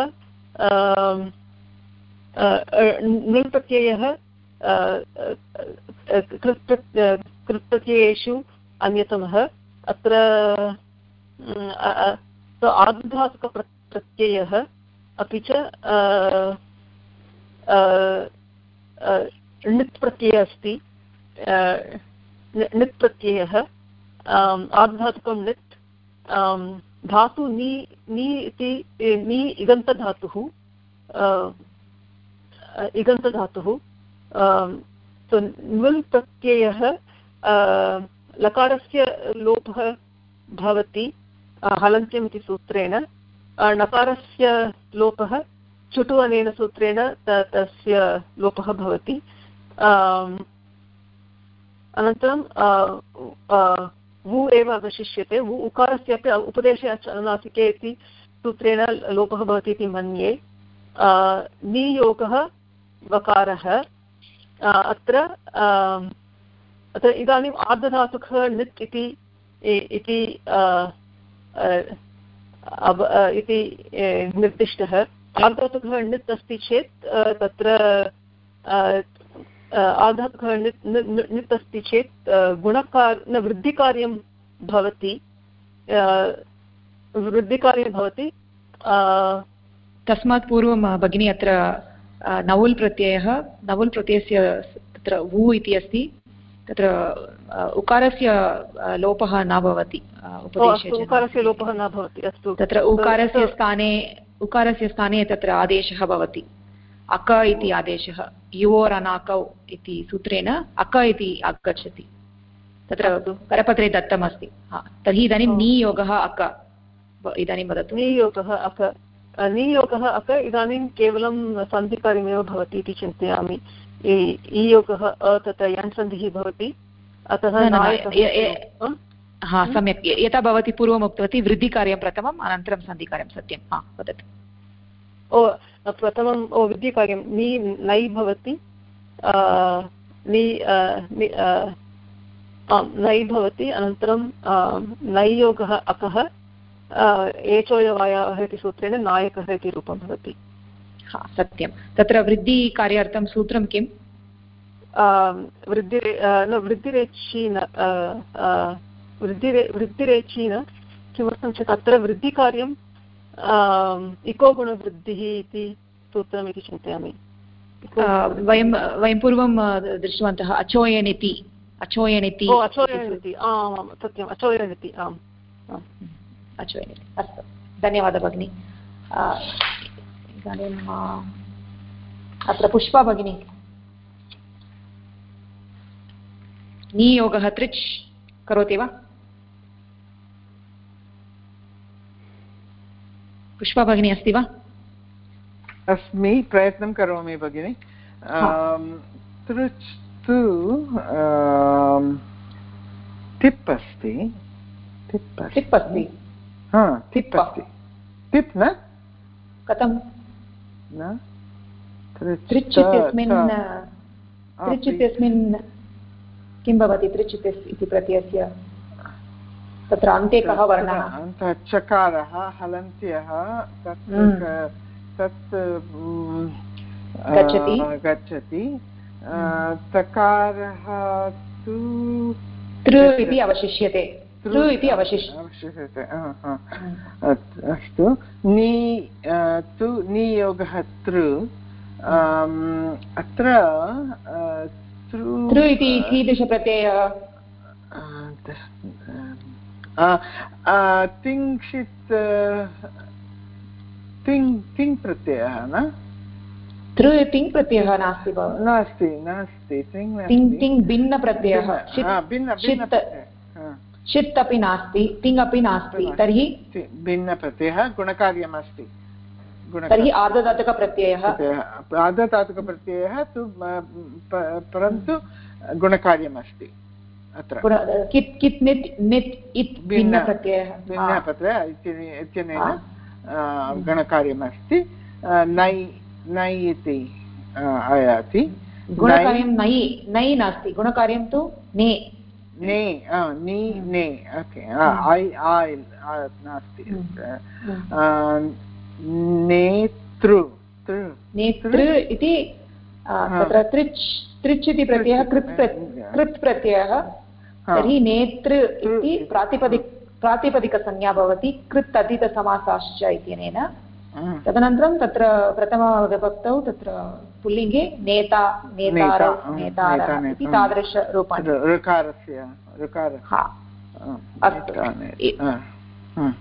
नुल् प्रत्ययः अन्यतमः। अत्र सो आर्धधातुकप्रत्ययः अपि च णित् प्रत्ययः अस्ति। णित् प्रत्ययः णित् धातु नि नि इति, नि इगन्तधातुः इगन्तधातुः। सो न्विल् प्रत्ययः लकारस्य लोपः भवति हलन्त्यम् इति सूत्रेण। नकारस्य लोपः चुटु अनेन सूत्रेण तस्य लोपः भवति। अनन्तरं वु एव अवशिष्यते। वु उकारस्य अपि उपदेशे चलनासिके इति सूत्रेण लोपः भवति इति मन्ये। नियोगः वकारः। अत्र अत्र इदानीम् आर्धधातुकः नित् इति इति निर्दिष्टः। आर्धातुकः णित् अस्ति चेत् तत्र आर्धातुकः णित् णित् अस्ति चेत् गुणकार, न, वृद्धिकार्यं भवति। वृद्धिकार्यं भवति। तस्मात् पूर्वं भगिनी अत्र नवुल् प्रत्ययः नवुल् प्रत्ययस्य तत्र वु इति अस्ति तत्र उकारस्य लोपः न भवति उकारस्य लोपः न भवति अस्तु। तत्र उकारस्य स्थाने उकारस्य स्थाने तत्र आदेशः भवति। अक इति आदेशः युवोरनाकौ इति सूत्रेण अक इति आगच्छति। तत्र करपत्रे दत्तमस्ति। तर्हि इदानीं नियोगः अक इदानीं वदतु। नियोगः अक। नियोगः अक इदानीं केवलं सन्धिकार्यमेव भवति इति चिन्तयामि। ईयोगः अ तत्र यन् सन्धिः भवति अतः हा सम्यक्। यथा भवती पूर्वम् उक्तवती वृद्धिकार्यं प्रथमम् अनन्तरं सन्धिकार्यं सत्यं। हा वदतु। ओ प्रथमम् ओ वृद्धिकार्यं नि नै भवति। नि नै भवति। अनन्तरं नैयोगः अकः। एचोयवायाः इति सूत्रेण नायकः इति रूपं भवति। हा सत्यं। तत्र वृद्धिकार्यार्थं सूत्रं किम्? वृद्धि न वृद्धिरेचीन वृद्धिरे वृद्धिरेचीन किमर्थं चेत् अत्र वृद्धिकार्यं इको गुणवृद्धिः इति सूत्रम् इति चिन्तयामि वयं वयं पूर्वं दृष्टवन्तः अचोयनिति अचोयनिति अचोयनिति आम् सत्यम् अचोयनिति आम्। अचोयनिति अस्तु धन्यवादः भगिनि। इदानीम् अत्र पुष्पा भगिनी। नियोगः त्रिच् करोति वा? पुष्पा भगिनी अस्ति वा? अस्मि प्रयत्नं करोमि भगिनि। तृच् तु टिप् अस्ति। टिप् टिप् अस्ति। हा टिप् अस्ति। टिप् न? कथं न? त्रिच् इत्यस्मिन् त्रिच् इत्यस्मिन् किं भवति त्रिच् इति प्रत्ययस्य तत्र अन्ते कः वर्णः। चकारः हलन्त्यः तत् हम्म। तत् गच्छति। गच्छति। तकारः तु तृ इति अवशिष्यते। तृ इति अवशिष्य अवशिष्यते अस्तु नि तु नियोगः तृ अत्र तृ इति कीदृशप्रत्ययः तिङ्क्षित् तिङ् तिङ् प्रत्ययः न तृ तिङ् प्रत्ययः नास्ति नास्ति नास्ति तिङ् तिङ् भिन्नप्रत्ययः षित् अपि नास्ति तिङ् अपि नास्ति तर्हि भिन्नप्रत्ययः गुणकार्यमस्ति। तर्हि आर्धधातुकप्रत्ययः आर्धधातुकप्रत्ययः तु परन्तु गुणकार्यमस्ति अत्र। कित् कित् नित् नित् इत् भिन्नप्रत्ययः। भिन्नप्रत्ययः इत्यनेन गणकार्यमस्ति। नै नै इति आयाति। गुणकार्यं नै नै नास्ति। गुणकार्यं तु ने। ने नि ने ओके ऐ आय् नास्ति नेतृ नेतृ इति तत्र त्रिच् त्रिच् इति प्रत्ययः कृत् कृत् प्रत्ययः। तर्हि नेतृ इति प्रातिपदिक प्रातिपदिकसंज्ञा भवति कृत् अतीतसमासाश्च इत्यनेन। तदनन्तरं तत्र प्रथमविभक्तौ तत्र पुल्लिङ्गे नेता नेतारौ नेतारः इति तादृशरूपाणि ऋकारस्य ऋकार अस्तु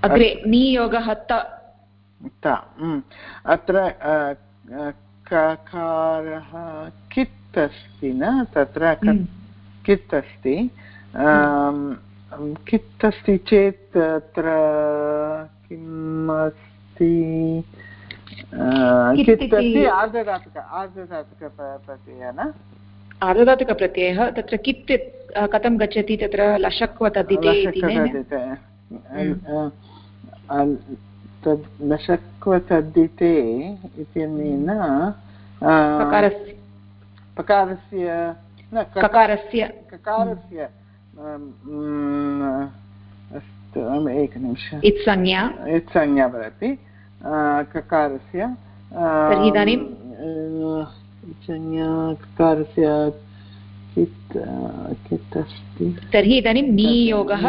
अग्रे नियोगः त अत्र ककारः कित् अस्ति न तत्र कित् अस्ति कित् अस्ति चेत् अत्र किम् अस्ति कित् अस्ति आर्धधातुक आर्धधातुकप्रत्ययः न? आर्धधातुकप्रत्ययः तत्र कित् कथं गच्छति? तत्र लशक्व तद्धिते तद् लशक्वतद्धिते इत्यनेन पकारस्य न? ककारस्य। ककारस्य अस्तु एकनिमिषम् इत्संज्ञा। इत्संज्ञा भवति ककारस्य तर्हि इदानीं ककारस्य कित् कित् अस्ति तर्हि इदानीं नियोगः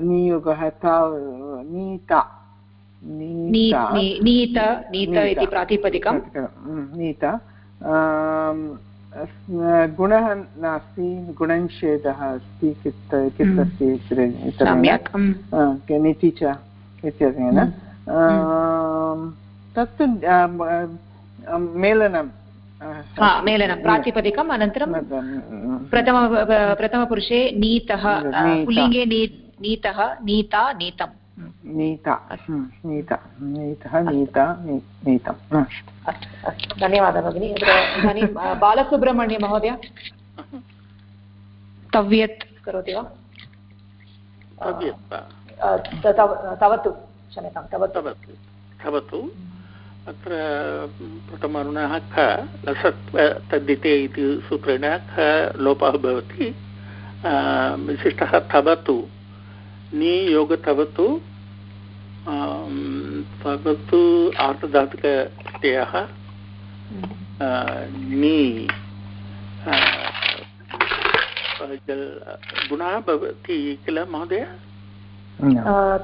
नियोगः नीता नीत नीत इति प्रातिपदिकं नीत गुणः नास्ति गुणनिषेधः अस्ति कित् कित् अस्ति नीति च इत्यनेन तत् मेलनं मेलनं प्रातिपदिकम् अनन्तरं प्रथम प्रथमपुरुषे नीतः पुल्लिङ्गे नीतः नीता नीतम् नीता नीता नीतः नीता नीतम् अस्तु धन्यवादः भगिनि इदानीं बालसुब्रह्मण्य महोदय तव्यत् करोति वा तव तवतु क्षम्यतां, तवतु। तवतु अत्र प्रथमरुणः ख लसत् तद्दिते इति सूत्रेण ख, लोपः भवति। विशिष्टः तवतु। नियोगतवतु तवतु। आर्धधातुकप्रत्ययः नि गुणः भवति किल, महोदय?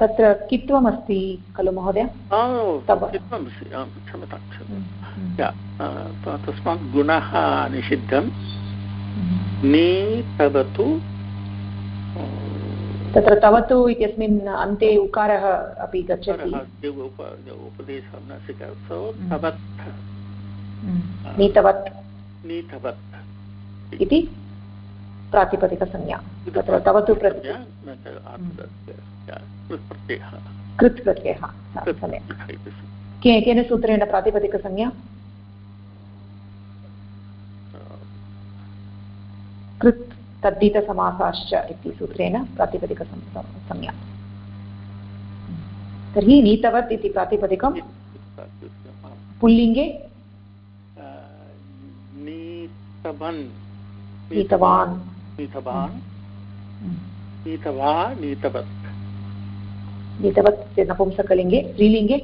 तत्र कित्वमस्ति खलु महोदय? कित्वमस्ति? क्षम्यतां तस्मात् गुणः निषिद्धं। नि तवतु तत्र तवतु इत्यस्मिन् अन्ते उकारः अपि गच्छति। नीतवत् इति? प्रातिपदिकसंज्ञा। तत्र तवतु कृत् प्रत्ययः के केन सूत्रेण प्रातिपदिकसंज्ञा? कृत् तद्धितसमासाश्च इति सूत्रेण प्रातिपदिकसंज्ञा। तर्हि नीतवत् इति प्रातिपदिकं। पुल्लिङ्गे? नीतवन्। नीतवान् नीतवान् नीतवा नीतवत् नीतवत् नपुंसकलिङ्गे स्त्रीलिङ्गे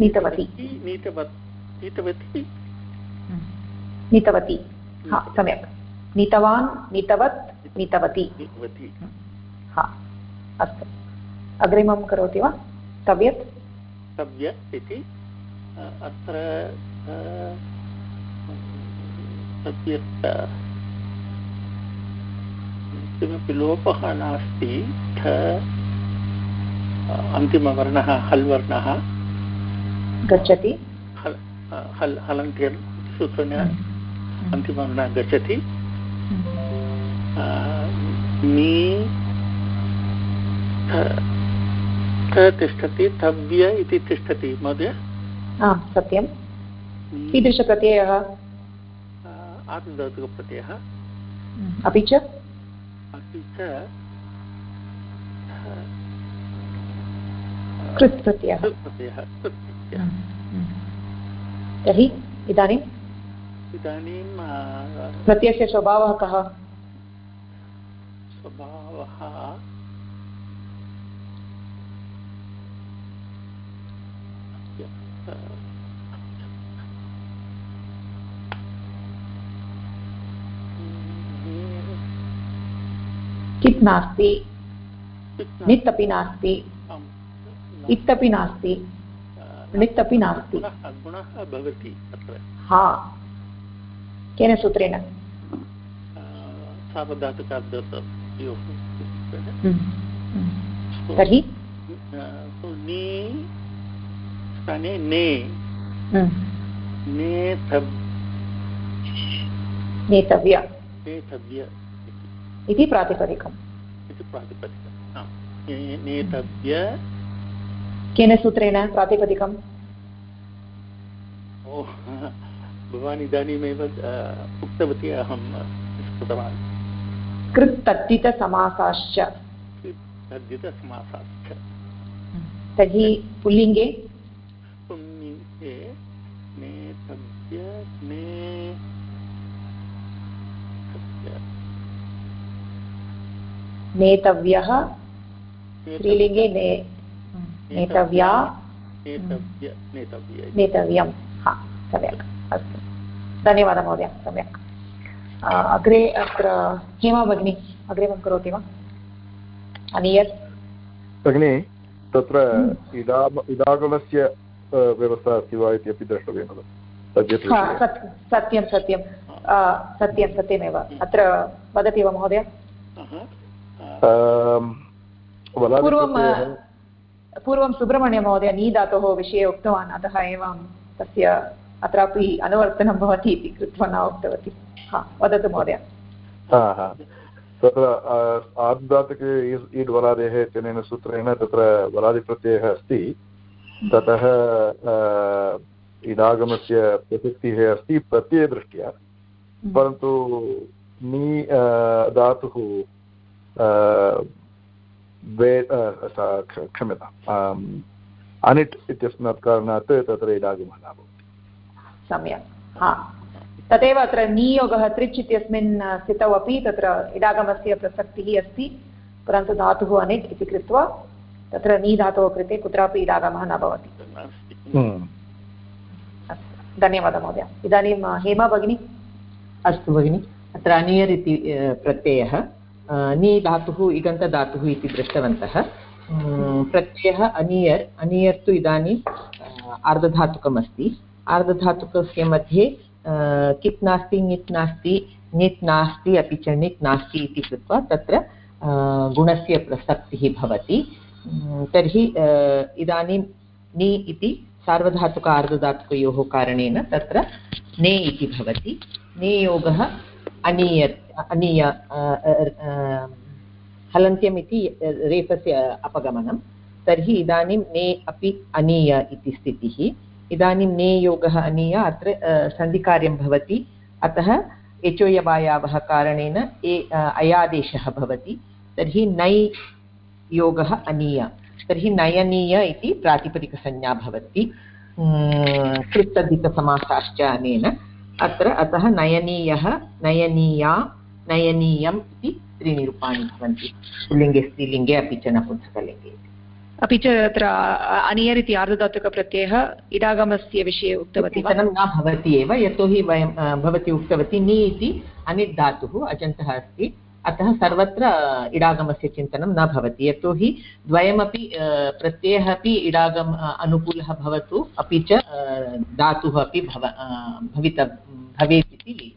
नीतवती। नीतवत् नीतवती नीतवती। हा सम्यक्। नीतवान् नीतवत् नीतवती। हा अस्तु। अग्रिमं करोति वा? तव्यत्? तव्य इति। अत्र तव्यत् अ, किमपि लोपः नास्ति ठ अन्तिमवर्णः हल् वर्णः गच्छति। हल् हल् हलन्त्यं सूत्रेण अन्तिमवर्णः गच्छति। थ- थ तिष्ठति तव्य इति तिष्ठति महोदय? सत्यं कीदृशप्रत्ययः? आत्मधातुकप्रत्ययः अपि च? अपि च कृत् प्रत्ययः कृत् प्रत्ययः कृत् प्रत्ययः तर्हि इदानीम् इदानीं प्रत्ययस्य स्वभावः कः? स्वभावः कित् नास्ति। नित् अपि नास्ति। इत् अपि नास्ति। नित् अपि नास्ति। गुणः गुणः भवति अत्र। हा। केन सूत्रेण? तर्हि? स्थाने ने। नेतव्य। नेतव्य इति प्रातिपदिकम्। इति केन सूत्रेण प्रातिपदिकम्? भवान् इदानीमेव उक्तवती अहं स्मृतवान् कृत् तद्धितसमासाश्च तद्धितसमासाश्च तर्हि पुल्लिङ्गे पुण्ये नेतव्य ने नेतव्यः। स्त्रीलिङ्गे ने नेतव्या नेतव्य। हा सम्यक्। अस्तु। धन्यवादः महोदय सम्यक्। अग्रे अत्र हेमा भगिनी? अग्रिमं करोति वा? अनियत् भगिनि तत्र इदाम इदागमस्य व्यवस्था अस्ति वा इति अपि द्रष्टव्यं खलु? हा, सत्यं सत्यं। सत्यं सत्यमेव। अत्र वदति वा महोदय? पूर्वं वलादिप्रत्ययः पूर्वं सुब्रह्मण्यमहोदय नी धातोः विषये उक्तवान् अतः एवं तस्य अत्रापि अनुवर्तनं भवति इति कृत्वा न उक्तवती। हा वदतु महोदय। हा हा। तत्र आर्धातके ईड् वलादेः इत्यनेन सूत्रेण तत्र वलादिप्रत्ययः अस्ति। ततः अ, इडागमस्य प्रसक्तिः अस्ति प्रत्ययदृष्ट्या। परन्तु नी अ, धातुः अ, अ, क्षम्यताम्। अनिट् इत्यस्मात् कारणात् तत्र इडागमः न भवति। सम्यक्। हा। तदेव अत्र नियोगः त्रिच् इत्यस्मिन् स्थितौ अपि तत्र इडागमस्य प्रसक्तिः अस्ति परन्तु धातुः अनिट् इति कृत्वा तत्र नी धातोः कृते कुत्रापि इडागमः न भवति। धन्यवादः महोदय। इदानीं हेमा भगिनी? अस्तु भगिनि। अत्र अनियर् इति प्रत्ययः। नि धातुः इगन्तधातुः इति दृष्टवन्तः। प्रत्ययः अनियर् अनियर् तु इदानीम् आर्धधातुकमस्ति। आर्धधातुकस्य मध्ये कित् नास्ति, ङित् नास्ति ङित् नास्ति अपि च णित् नास्ति इति कृत्वा तत्र गुणस्य प्रसक्तिः भवति। तर्हि इदानीं नि इति सार्वधातुक आर्धधातुकयोः कारणेन तत्र ने इति भवति। नेयोगः अनीय अनीय हलन्त्यम् इति रेफस्य अपगमनं। तर्हि इदानीं ने अपि अनीय इति स्थितिः। इदानीं ने योगः अनीय, अत्र सन्धिकार्यं भवति। अतः एचोयवायावः कारणेन ए अयादेशः भवति। तर्हि नै योगः अनीय। तर्हि नयनीय इति प्रातिपदिकसंज्ञा भवति। कृत्तधिकसमासाश्च अनेन अत्र अतः नयनीयः नयनीया नयनीयम् इति त्रीणि रूपाणि भवन्ति। पुल्लिङ्गे स्त्रीलिङ्गे अपि च नपुंसकलिङ्गे अपि च अत्र अनियर् इति आर्धधातुकप्रत्ययः इडागमस्य विषये उक्तवती न भवति एव यतोहि वयं भवती उक्तवती नि इति धातुः अजन्तः अस्ति। अतः सर्वत्र इडागमस्य चिन्तनं न भवति। यतोहि द्वयमपि प्रत्ययः अपि इडागम अनुकूलः भवतु अपि च धातुः अपि भव भवित भवेत् इति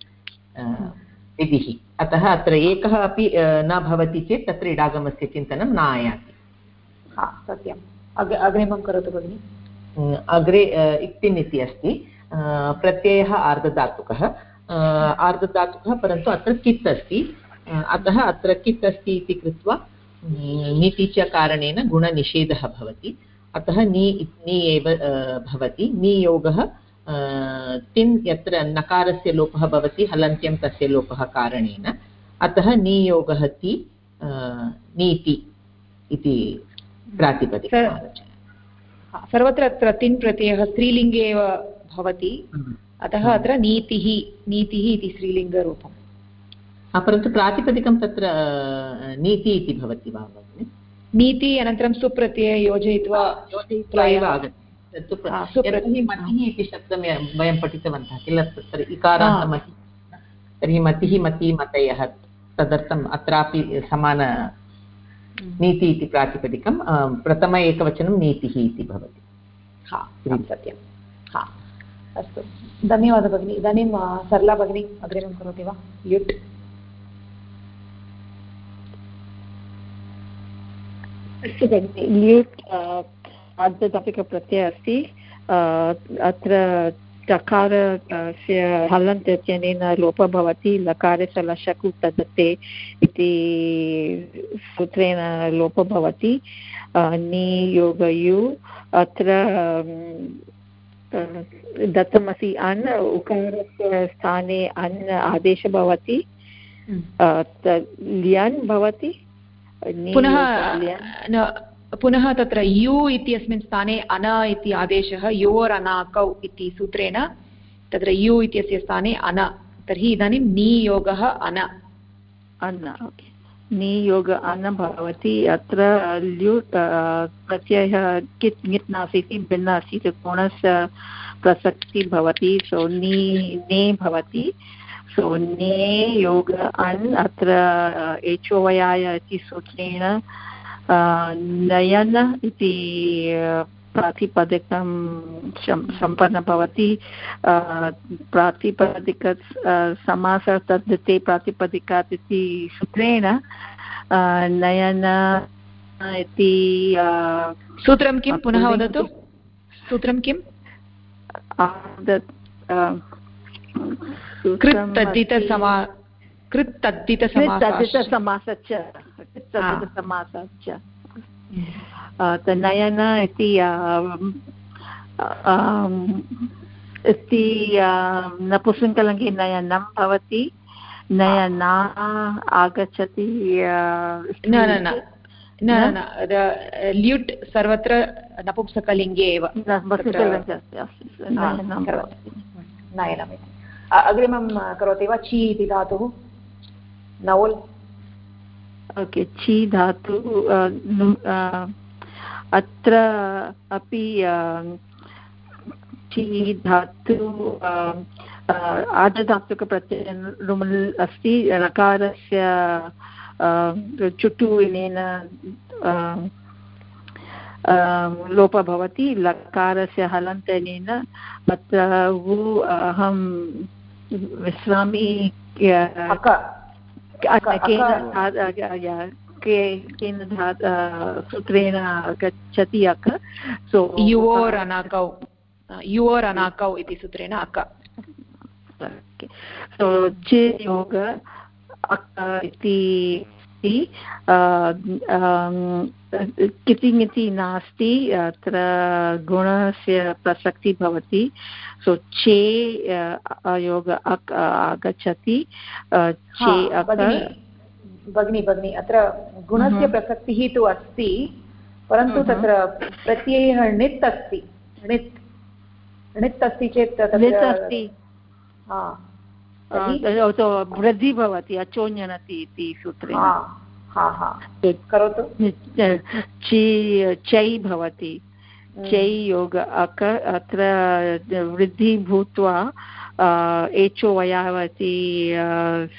विधिः। अतः अत्र एकः अपि न भवति चेत् तत्र इडागमस्य चिन्तनं न आयाति हा सत्यम्। अग् अग्रिमं करोतु भगिनि। अग्रे इक्तिन् इति अस्ति। प्रत्ययः आर्धधातुकः। आर्धधातुकः परन्तु अत्र कित् अस्ति। अतः अत्र कित् अस्ति इति कृत्वा नीति च कारणेन गुणनिषेधः भवति। अतः नि नि एव भवति। नियोगः तिन् यत्र नकारस्य लोपः भवति हलन्त्यं तस्य लोपः कारणेन। अतः नियोगः ति नीति इति प्रातिपदिक सर्वत्र अत्र तिन् प्रत्ययः स्त्रीलिङ्गे एव भवति। अतः अत्र नीतिः नीतिः इति स्त्रीलिङ्गरूपम्। परन्तु प्रातिपदिकं तत्र नीति इति भवति वा भगिनि? नीति अनन्तरं सुप्रत्यय योजयित्वा योजयित्वा एव आगच्छति। तत्तु मतिः इति शब्दं वयं पठितवन्तः किल तत्र इकारान्तमतिः तर्हि मतिः मति मतयः तदर्थम् अत्रापि समान नीति इति प्रातिपदिकं प्रथम एकवचनं नीतिः इति भवति। हा सत्यं हा अस्तु। धन्यवादः भगिनि। इदानीं सरला भगिनी अग्रिमं करोति वा? ल्युट् अस्तु भगिनि ल्युट् आर्धधातुकप्रत्ययः अस्ति अत्र टकारस्य हलन्त् इत्यनेन लोपः भवति लकारस्य लशकु तदते इति सूत्रेण लोपः भवति नियोगयु अत्र दत्तमसि अन् उकारस्य स्थाने अन् आदेशः भवति ल्यन् भवति पुनः पुनः तत्र यु इत्यस्मिन् स्थाने अन इति आदेशः योरनाकौ इति सूत्रेण तत्र यु इत्यस्य स्थाने अन तर्हि इदानीं नियोगः अन। अन। नियोग अन भवति अत्र ल्युट् प्रत्ययः कित् ङित् नासीत् भिन्न आसीत् कोणस्य प्रसक्तिः भवति सो नि ने भवति। सो ने योग अन् अत्र एचोवयाय इति सूत्रेण नयन इति प्रातिपदिकं सम्पन्न भवति। प्रातिपदिक समासः तद् प्रातिपदिकात् इति सूत्रेण नयन इति सूत्रं किं? पुनः वदतु। सूत्रं किम् कृत्तद्धितसमा कृत्तद्धितसमासश्च। कृत्तद्धितसमासश्च। नयन इति इति नपुंसकलिङ्गे नयनं भवति। नयना आगच्छति न न न। न ल्युट् सर्वत्र नपुंसकलिङ्गे एव। नयनमिति अग्रिमं करोति वा? ची इति धातुः? नवोल्? ओके, ची धातु अत्र अपि ची धातु आर्धधातुकप्रत्यय रुमल् अस्ति णकारस्य चुटु इनेन लोपः भवति, लकारस्य हलन्तनेन, अत्र वु अहं विश्रामि केन सूत्रेण गच्छति अक सो युवोर् अनाकौ। युवोर् अनाकौ इति सूत्रेण अक सो चेयोग अक इति कितिङिति नास्ति अत्र गुणस्य प्रसक्तिः भवति सो चे योग अक् आगच्छति चे भगिनी भगिनी अत्र गुणस्य प्रसक्तिः तु अस्ति परन्तु तत्र प्रत्ययः णित् अस्ति णित् णित् अस्ति चेत् णित् अस्ति। वृद्धि भवति अचोन्यनति इति सूत्रे करोतु। चि चै भवति। चै योग अक अत्र वृद्धि भूत्वा एचो वयावति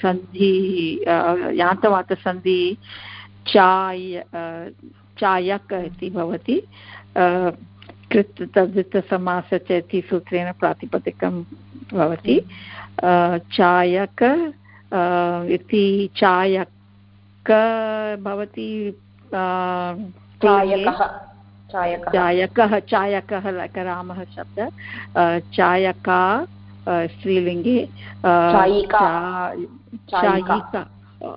सन्धि यान्तवातसन्धि चाय चायक इति भवति। कृत् तद्धितसमास च इति सूत्रेण प्रातिपदिकं भवति चायक इति चायक भवति चायकः। चायकः। लकरामः शब्द। चायका स्त्रीलिङ्गे चायिका।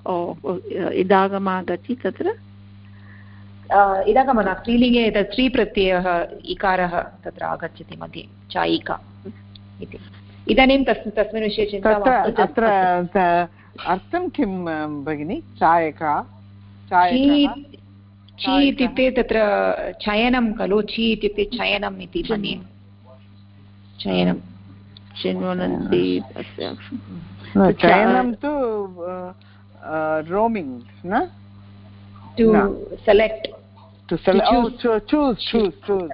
ओ इदागमागति तत्र। इदागम न स्त्रीलिङ्गे तत् स्त्रीप्रत्ययः इकारः तत्र आगच्छति मध्ये चायिका इति। इदानीं तस् तस्मिन् विषये चिन्ता अत्र अर्थं किं भगिनि? चायका? ची इत्युक्ते तत्र चयनं खलु ची इत्युक्ते चयनम् इति मन्ये। चयनं। चिन्वन्ति चयनं तु रोमिङ्ग् न? To no. To select to choose. oh choose choose choose.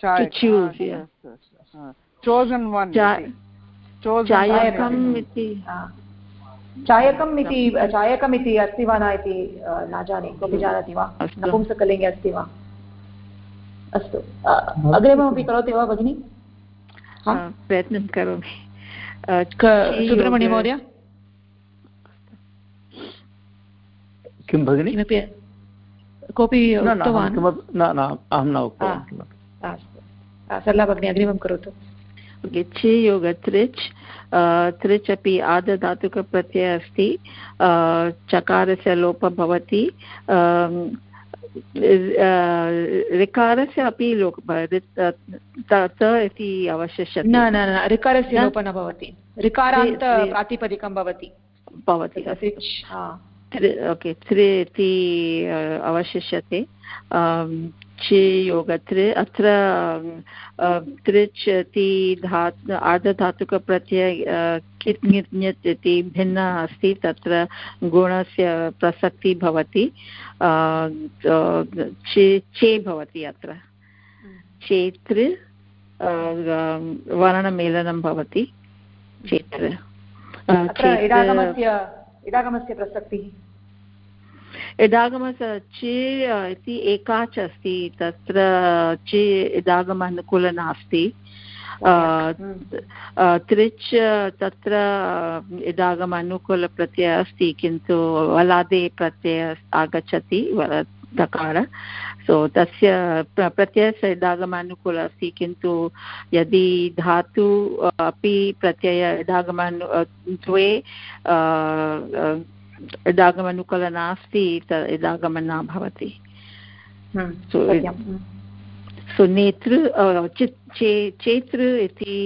To choose yeah. chosen one चायकम् इति चायकम् इति चायकम् इति अस्ति वा न इति न जाने कोऽपि जानाति वा नपुंसकलिङ्गे अस्ति वा अस्तु अग्रिममपि करोति वा भगिनि प्रयत्नं करोमि सुब्रह्मण्य महोदय किं भगिनि किमपि कोऽपि उक्तवान्? अहं न उक्तवान्। अस्तु। सरला भगिनी अग्रिमं करोतु। गिच्छे योग त्रिच् त्रिच् अपि आदधातुकप्रत्ययः अस्ति। चकारस्य लोपः भवति। ऋकारस्य अपि लोप त इति अवशिष्यते। न न न ऋकारस्य लोपः न भवति। ऋकारान्त प्रातिपदिकं भवति। भवति। ओके त्रि इति अवशिष्यते चि योगत्रि अत्र त्रिच् इति धा आर्धधातुकप्रत्यय कित् ङित् इति भिन्नः अस्ति तत्र गुणस्य प्रसक्तिः भवति चे भवति अत्र चेत्र वर्णमेलनं भवति चेत्र इडागमस्य प्रसक्तिः इडागमस्य चे इति एकाच् अस्ति, तत्र चे इडागम अनुकूल नास्ति त्रिच् तत्र इडागम अनुकूलप्रत्ययः अस्ति, किन्तु वलादे प्रत्ययः आगच्छति दकार सो, तस्य प्रत्ययस्य इडागमानुकूल अस्ति, किन्तु यदि धातु अपि प्रत्यय इडागमानु द्वे इदागमनुकूल नास्ति इदागमं न भवति सो नेतृ चेतृ इति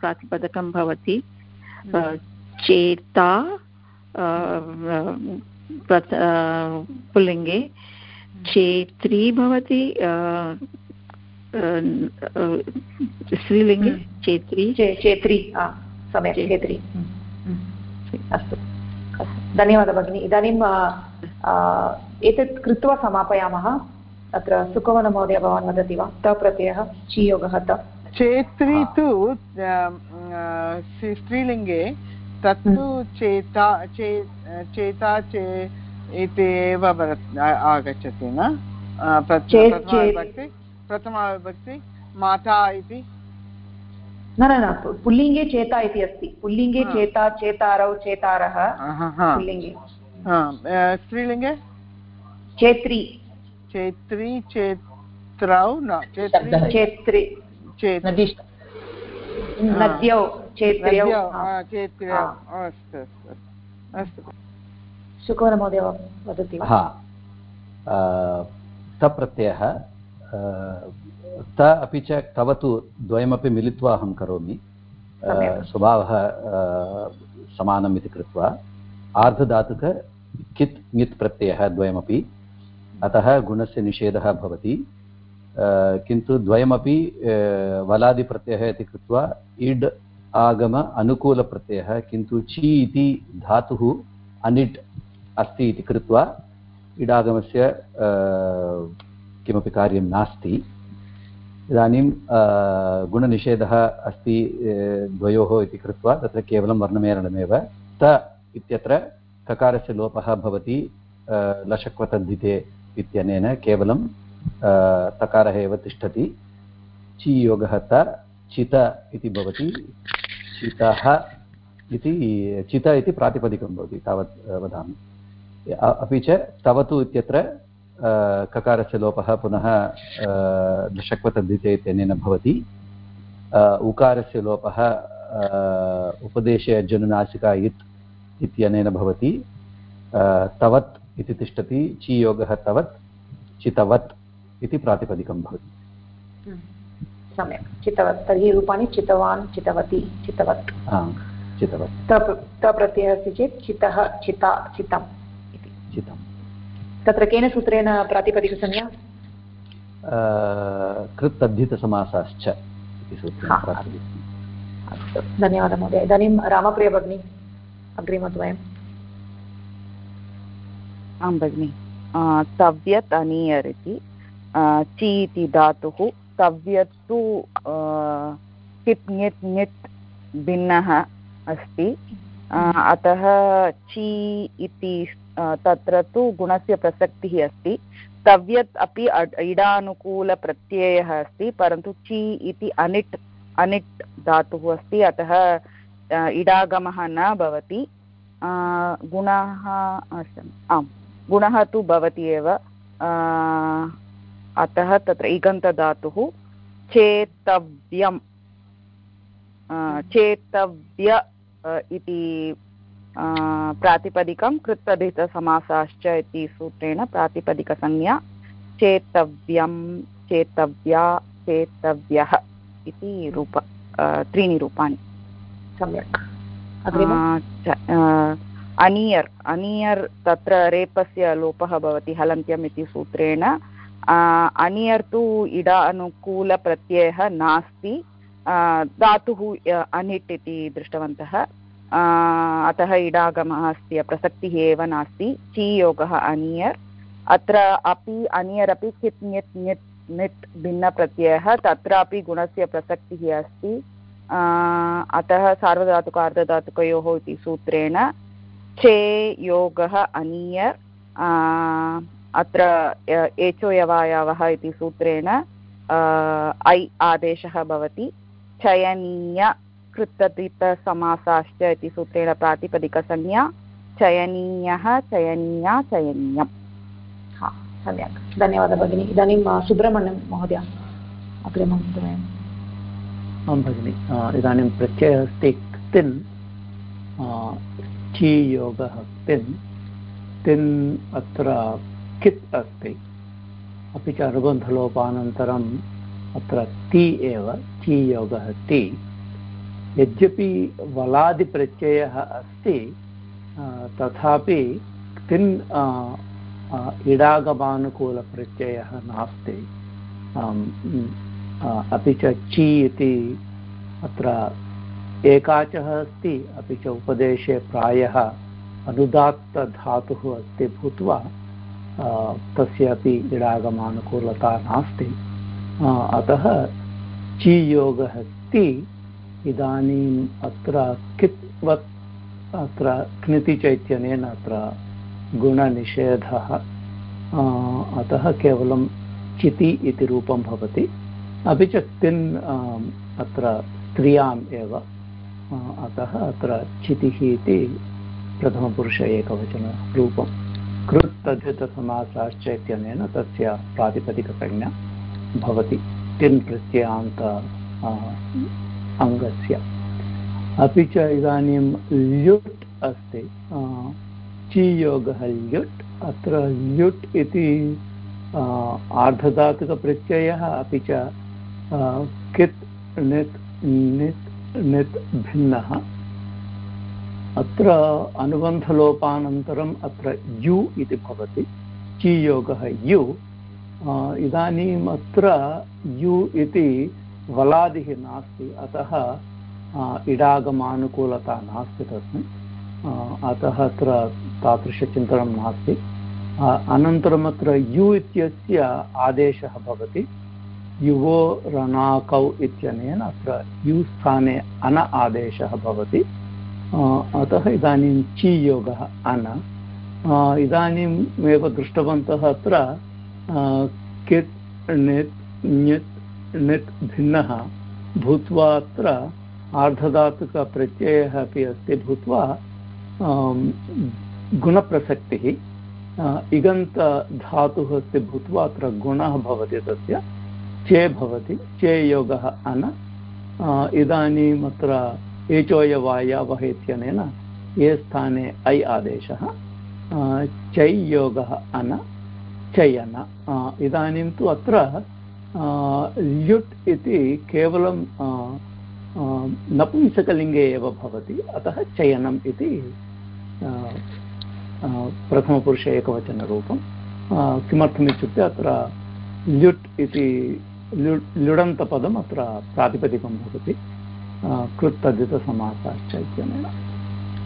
प्रातिपदकं भवति चेता पुल्लिङ्गे चेत्री भवति स्त्रीलिङ्गे चेत्री चेत्री सम्यक् चेत्री अस्तु धन्यवादः भगिनि. इदानीम् एतत् कृत्वा समापयामः. अत्र सुकवनमहोदय भवान् वदति वा? त प्रत्ययः चियोगः त. चेत्री तु स्त्रीलिङ्गे तत्तु चेता चे चेता चे इति एव आगच्छति न? प्रथमाविभक्ति माता इति न न न पुल्लिङ्गे चेता इति अस्ति। पुल्लिङ्गे चेता चेतारौ चेतारः। पुल्लिङ्गे। स्त्रीलिङ्गे? चेत्री। चेत्री चेत्रौ न चेत्री। नद्यौ चेत्र्यौ। चेत्र्यौ। अस्तु अस्तु शुकवनमहोदय वदति हा। सप्रत्ययः त अपि च तव तु द्वयमपि मिलित्वा अहं करोमि। स्वभावः समानम् इति कृत्वा। आर्धधातुक कित् ङित् प्रत्ययः द्वयमपि। अतः गुणस्य निषेधः भवति। किन्तु द्वयमपि वलादिप्रत्ययः इति कृत्वा इड् आगम अनुकूलप्रत्ययः किन्तु ची इति धातुः अनिट् अस्ति इति कृत्वा इडागमस्य किमपि कार्यं नास्ति। इदानीं गुणनिषेधः अस्ति द्वयोः इति कृत्वा तत्र केवलं वर्णमेलनमेव। त इत्यत्र ककारस्य लोपः भवति लशक्वतद्धिते इत्यनेन केवलं तकारः एव तिष्ठति। चियोगः त, चित इति भवति। चितः इति, चित इति प्रातिपदिकं भवति, तावत् वदामि। अपि च तवतु इत्यत्र ककारस्य लोपः पुनः दशक्वतद्धिते इत्यनेन भवति। उकारस्य लोपः उपदेशे अज्जनुनासिका इत् इत्यनेन भवति। तवत् इति तिष्ठति चियोगः तवत् चितवत् इति प्रातिपदिकं भवति। सम्यक्। चितवत् तर्हि रूपाणि चितवान् चितवती चितवत्। चितवत्। तप्रत्ययः अस्ति चेत् चितः चिता चितम् इति। चितम्। तत्र केन सूत्रेण प्रातिपदिकसंज्ञा कृत् तद्धितसमासाश्च इति सूत्रेण अस्तु धन्यवादः महोदय। इदानीं रामप्रिय भगिनी अग्रिमद्वयम् आं भगिनि तव्यत् अनीयर् इति। चि इति धातुः तव्यत् तु किप् ञित् ञित् भिन्नः अस्ति। अतः ची इति तत्र तु गुणस्य प्रसक्तिः अस्ति। तव्यत् अपि इडानुकूलप्रत्ययः अस्ति, परन्तु ची इति अनिट् अनिट् धातुः अस्ति, अतः इडागमः न भवति। गुणः आम्, गुणः तु भवति एव। अतः तत्र इगन्तधातुः चेतव्यं चेतव्य इति प्रातिपदिकं कृत्तधितसमासाश्च इति सूत्रेण प्रातिपदिकसंज्ञा चेतव्यं चेतव्या चेतव्यः इति रूप त्रीणि रूपाणि। सम्यक्। अनियर् अनियर् तत्र रेपस्य लोपः भवति हलन्त्यम् इति सूत्रेण। अनियर् तु इडा अनुकूलप्रत्ययः नास्ति धातुः अनिट् इति दृष्टवन्तः। अतः इडागमः अस्ति, प्रसक्तिः एव नास्ति। ची योगः अनियर्। अत्र अपि अनियर् अपि कित् ञित् ञित् निट् भिन्नप्रत्ययः, तत्रापि गुणस्य प्रसक्तिः अस्ति। अतः सार्वधातुक अर्धधातुकयोः इति सूत्रेण चे योगः अनियर् अत्र एचो यवायावः इति सूत्रेण ऐ आदेशः भवति। चयनीय कृतदितसमासाश्च इति सूत्रेण प्रातिपदिकसंज्ञा चयनीयः चयनीया चयनीयम्। हा सम्यक्। धन्यवादः भगिनि। इदानीं सुब्रह्मण्यं महोदय। अग्रिमं द्वयम् आं भगिनि। इदानीं प्रत्ययः अस्ति तिन् ची योगः तिन् तिन् अत्र कित् अस्ति? अपि च अनुबन्धलोपानन्तरम् अत्र ति एव ची योगः ति। यद्यपि वलादिप्रत्ययः अस्ति तथापि तिन् इडागमानुकूलप्रत्ययः नास्ति। अपि च चि इति अत्र एकाचः अस्ति, अपि च उपदेशे प्रायः अनुदात्तधातुः अस्ति भूत्वा तस्य अपि इडागमानुकूलता नास्ति। अतः चियोगः ति इदानीम् अत्र कित्वत् अत्र क्निति चैत्यनेन अत्र गुणनिषेधः अतः केवलं चिति इति रूपं भवति। अपि च तिन् अत्र स्त्रियाम् एव अतः अत्र चितिः इति प्रथमपुरुष एकवचनरूपं। कृत् तद्धितसमासाश्च इत्यनेन तस्य प्रातिपदिकसंज्ञा भवति। तिन् प्रत्ययान्त अङ्गस्य। अपि च इदानीं ल्युट् अस्ति। चियोगः ल्युट्, अत्र ल्युट् इति आर्धधातुकप्रत्ययः, अपि च कित् नित् नित् नित् भिन्नः। अत्र अनुबन्धलोपानन्तरम् अत्र यु इति भवति, चियोगः यु। इदानीम् अत्र यु इति वलादिः नास्ति, अतः इडागमानुकूलता नास्ति तस्मिन्। अतः अत्र तादृशचिन्तनं नास्ति। अनन्तरम् अत्र यु इत्यस्य आदेशः भवति। युवो रणाकौ इत्यनेन अत्र यु स्थाने अन आदेशः भवति। अतः इदानीं ची अन। इदानीम् एव दृष्टवन्तः अत्र कित् णित् ण्यत् णित् भिन्नः भूत्वा अत्र आर्धधातुकप्रत्ययः अपि अस्ति भूत्वा गुणप्रसक्तिः इगन्तधातुः अस्ति भूत्वा अत्र गुणः भवति तस्य, चे भवति, चे योगः अन इदानीम् अत्र एचोयवायावः इत्यनेन ये स्थाने ऐ आदेशः चै योगः अन, चयन इदानीं तु अत्र ल्युट् इति केवलं नपुंसकलिङ्गे एव भवति अतः चयनम् इति प्रथमपुरुषे एकवचनरूपं किमर्थमित्युक्ते अत्र ल्युट् इति ल्युडन्तपदम् अत्र प्रातिपदिकं भवति कृत्तद्धितसमासाश्च इत्यनेन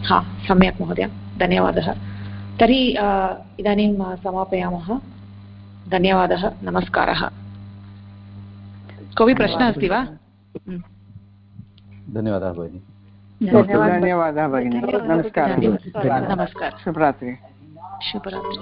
हा सम्यक् महोदय धन्यवादः तर्हि इदानीं समापयामः धन्यवादः नमस्कारः कोऽपि प्रश्नः अस्ति वा? धन्यवादः भगिनि। धन्यवादः। भगिनि। नमस्कारः। नमस्कारः। शुभरात्रि। शुभरात्रि।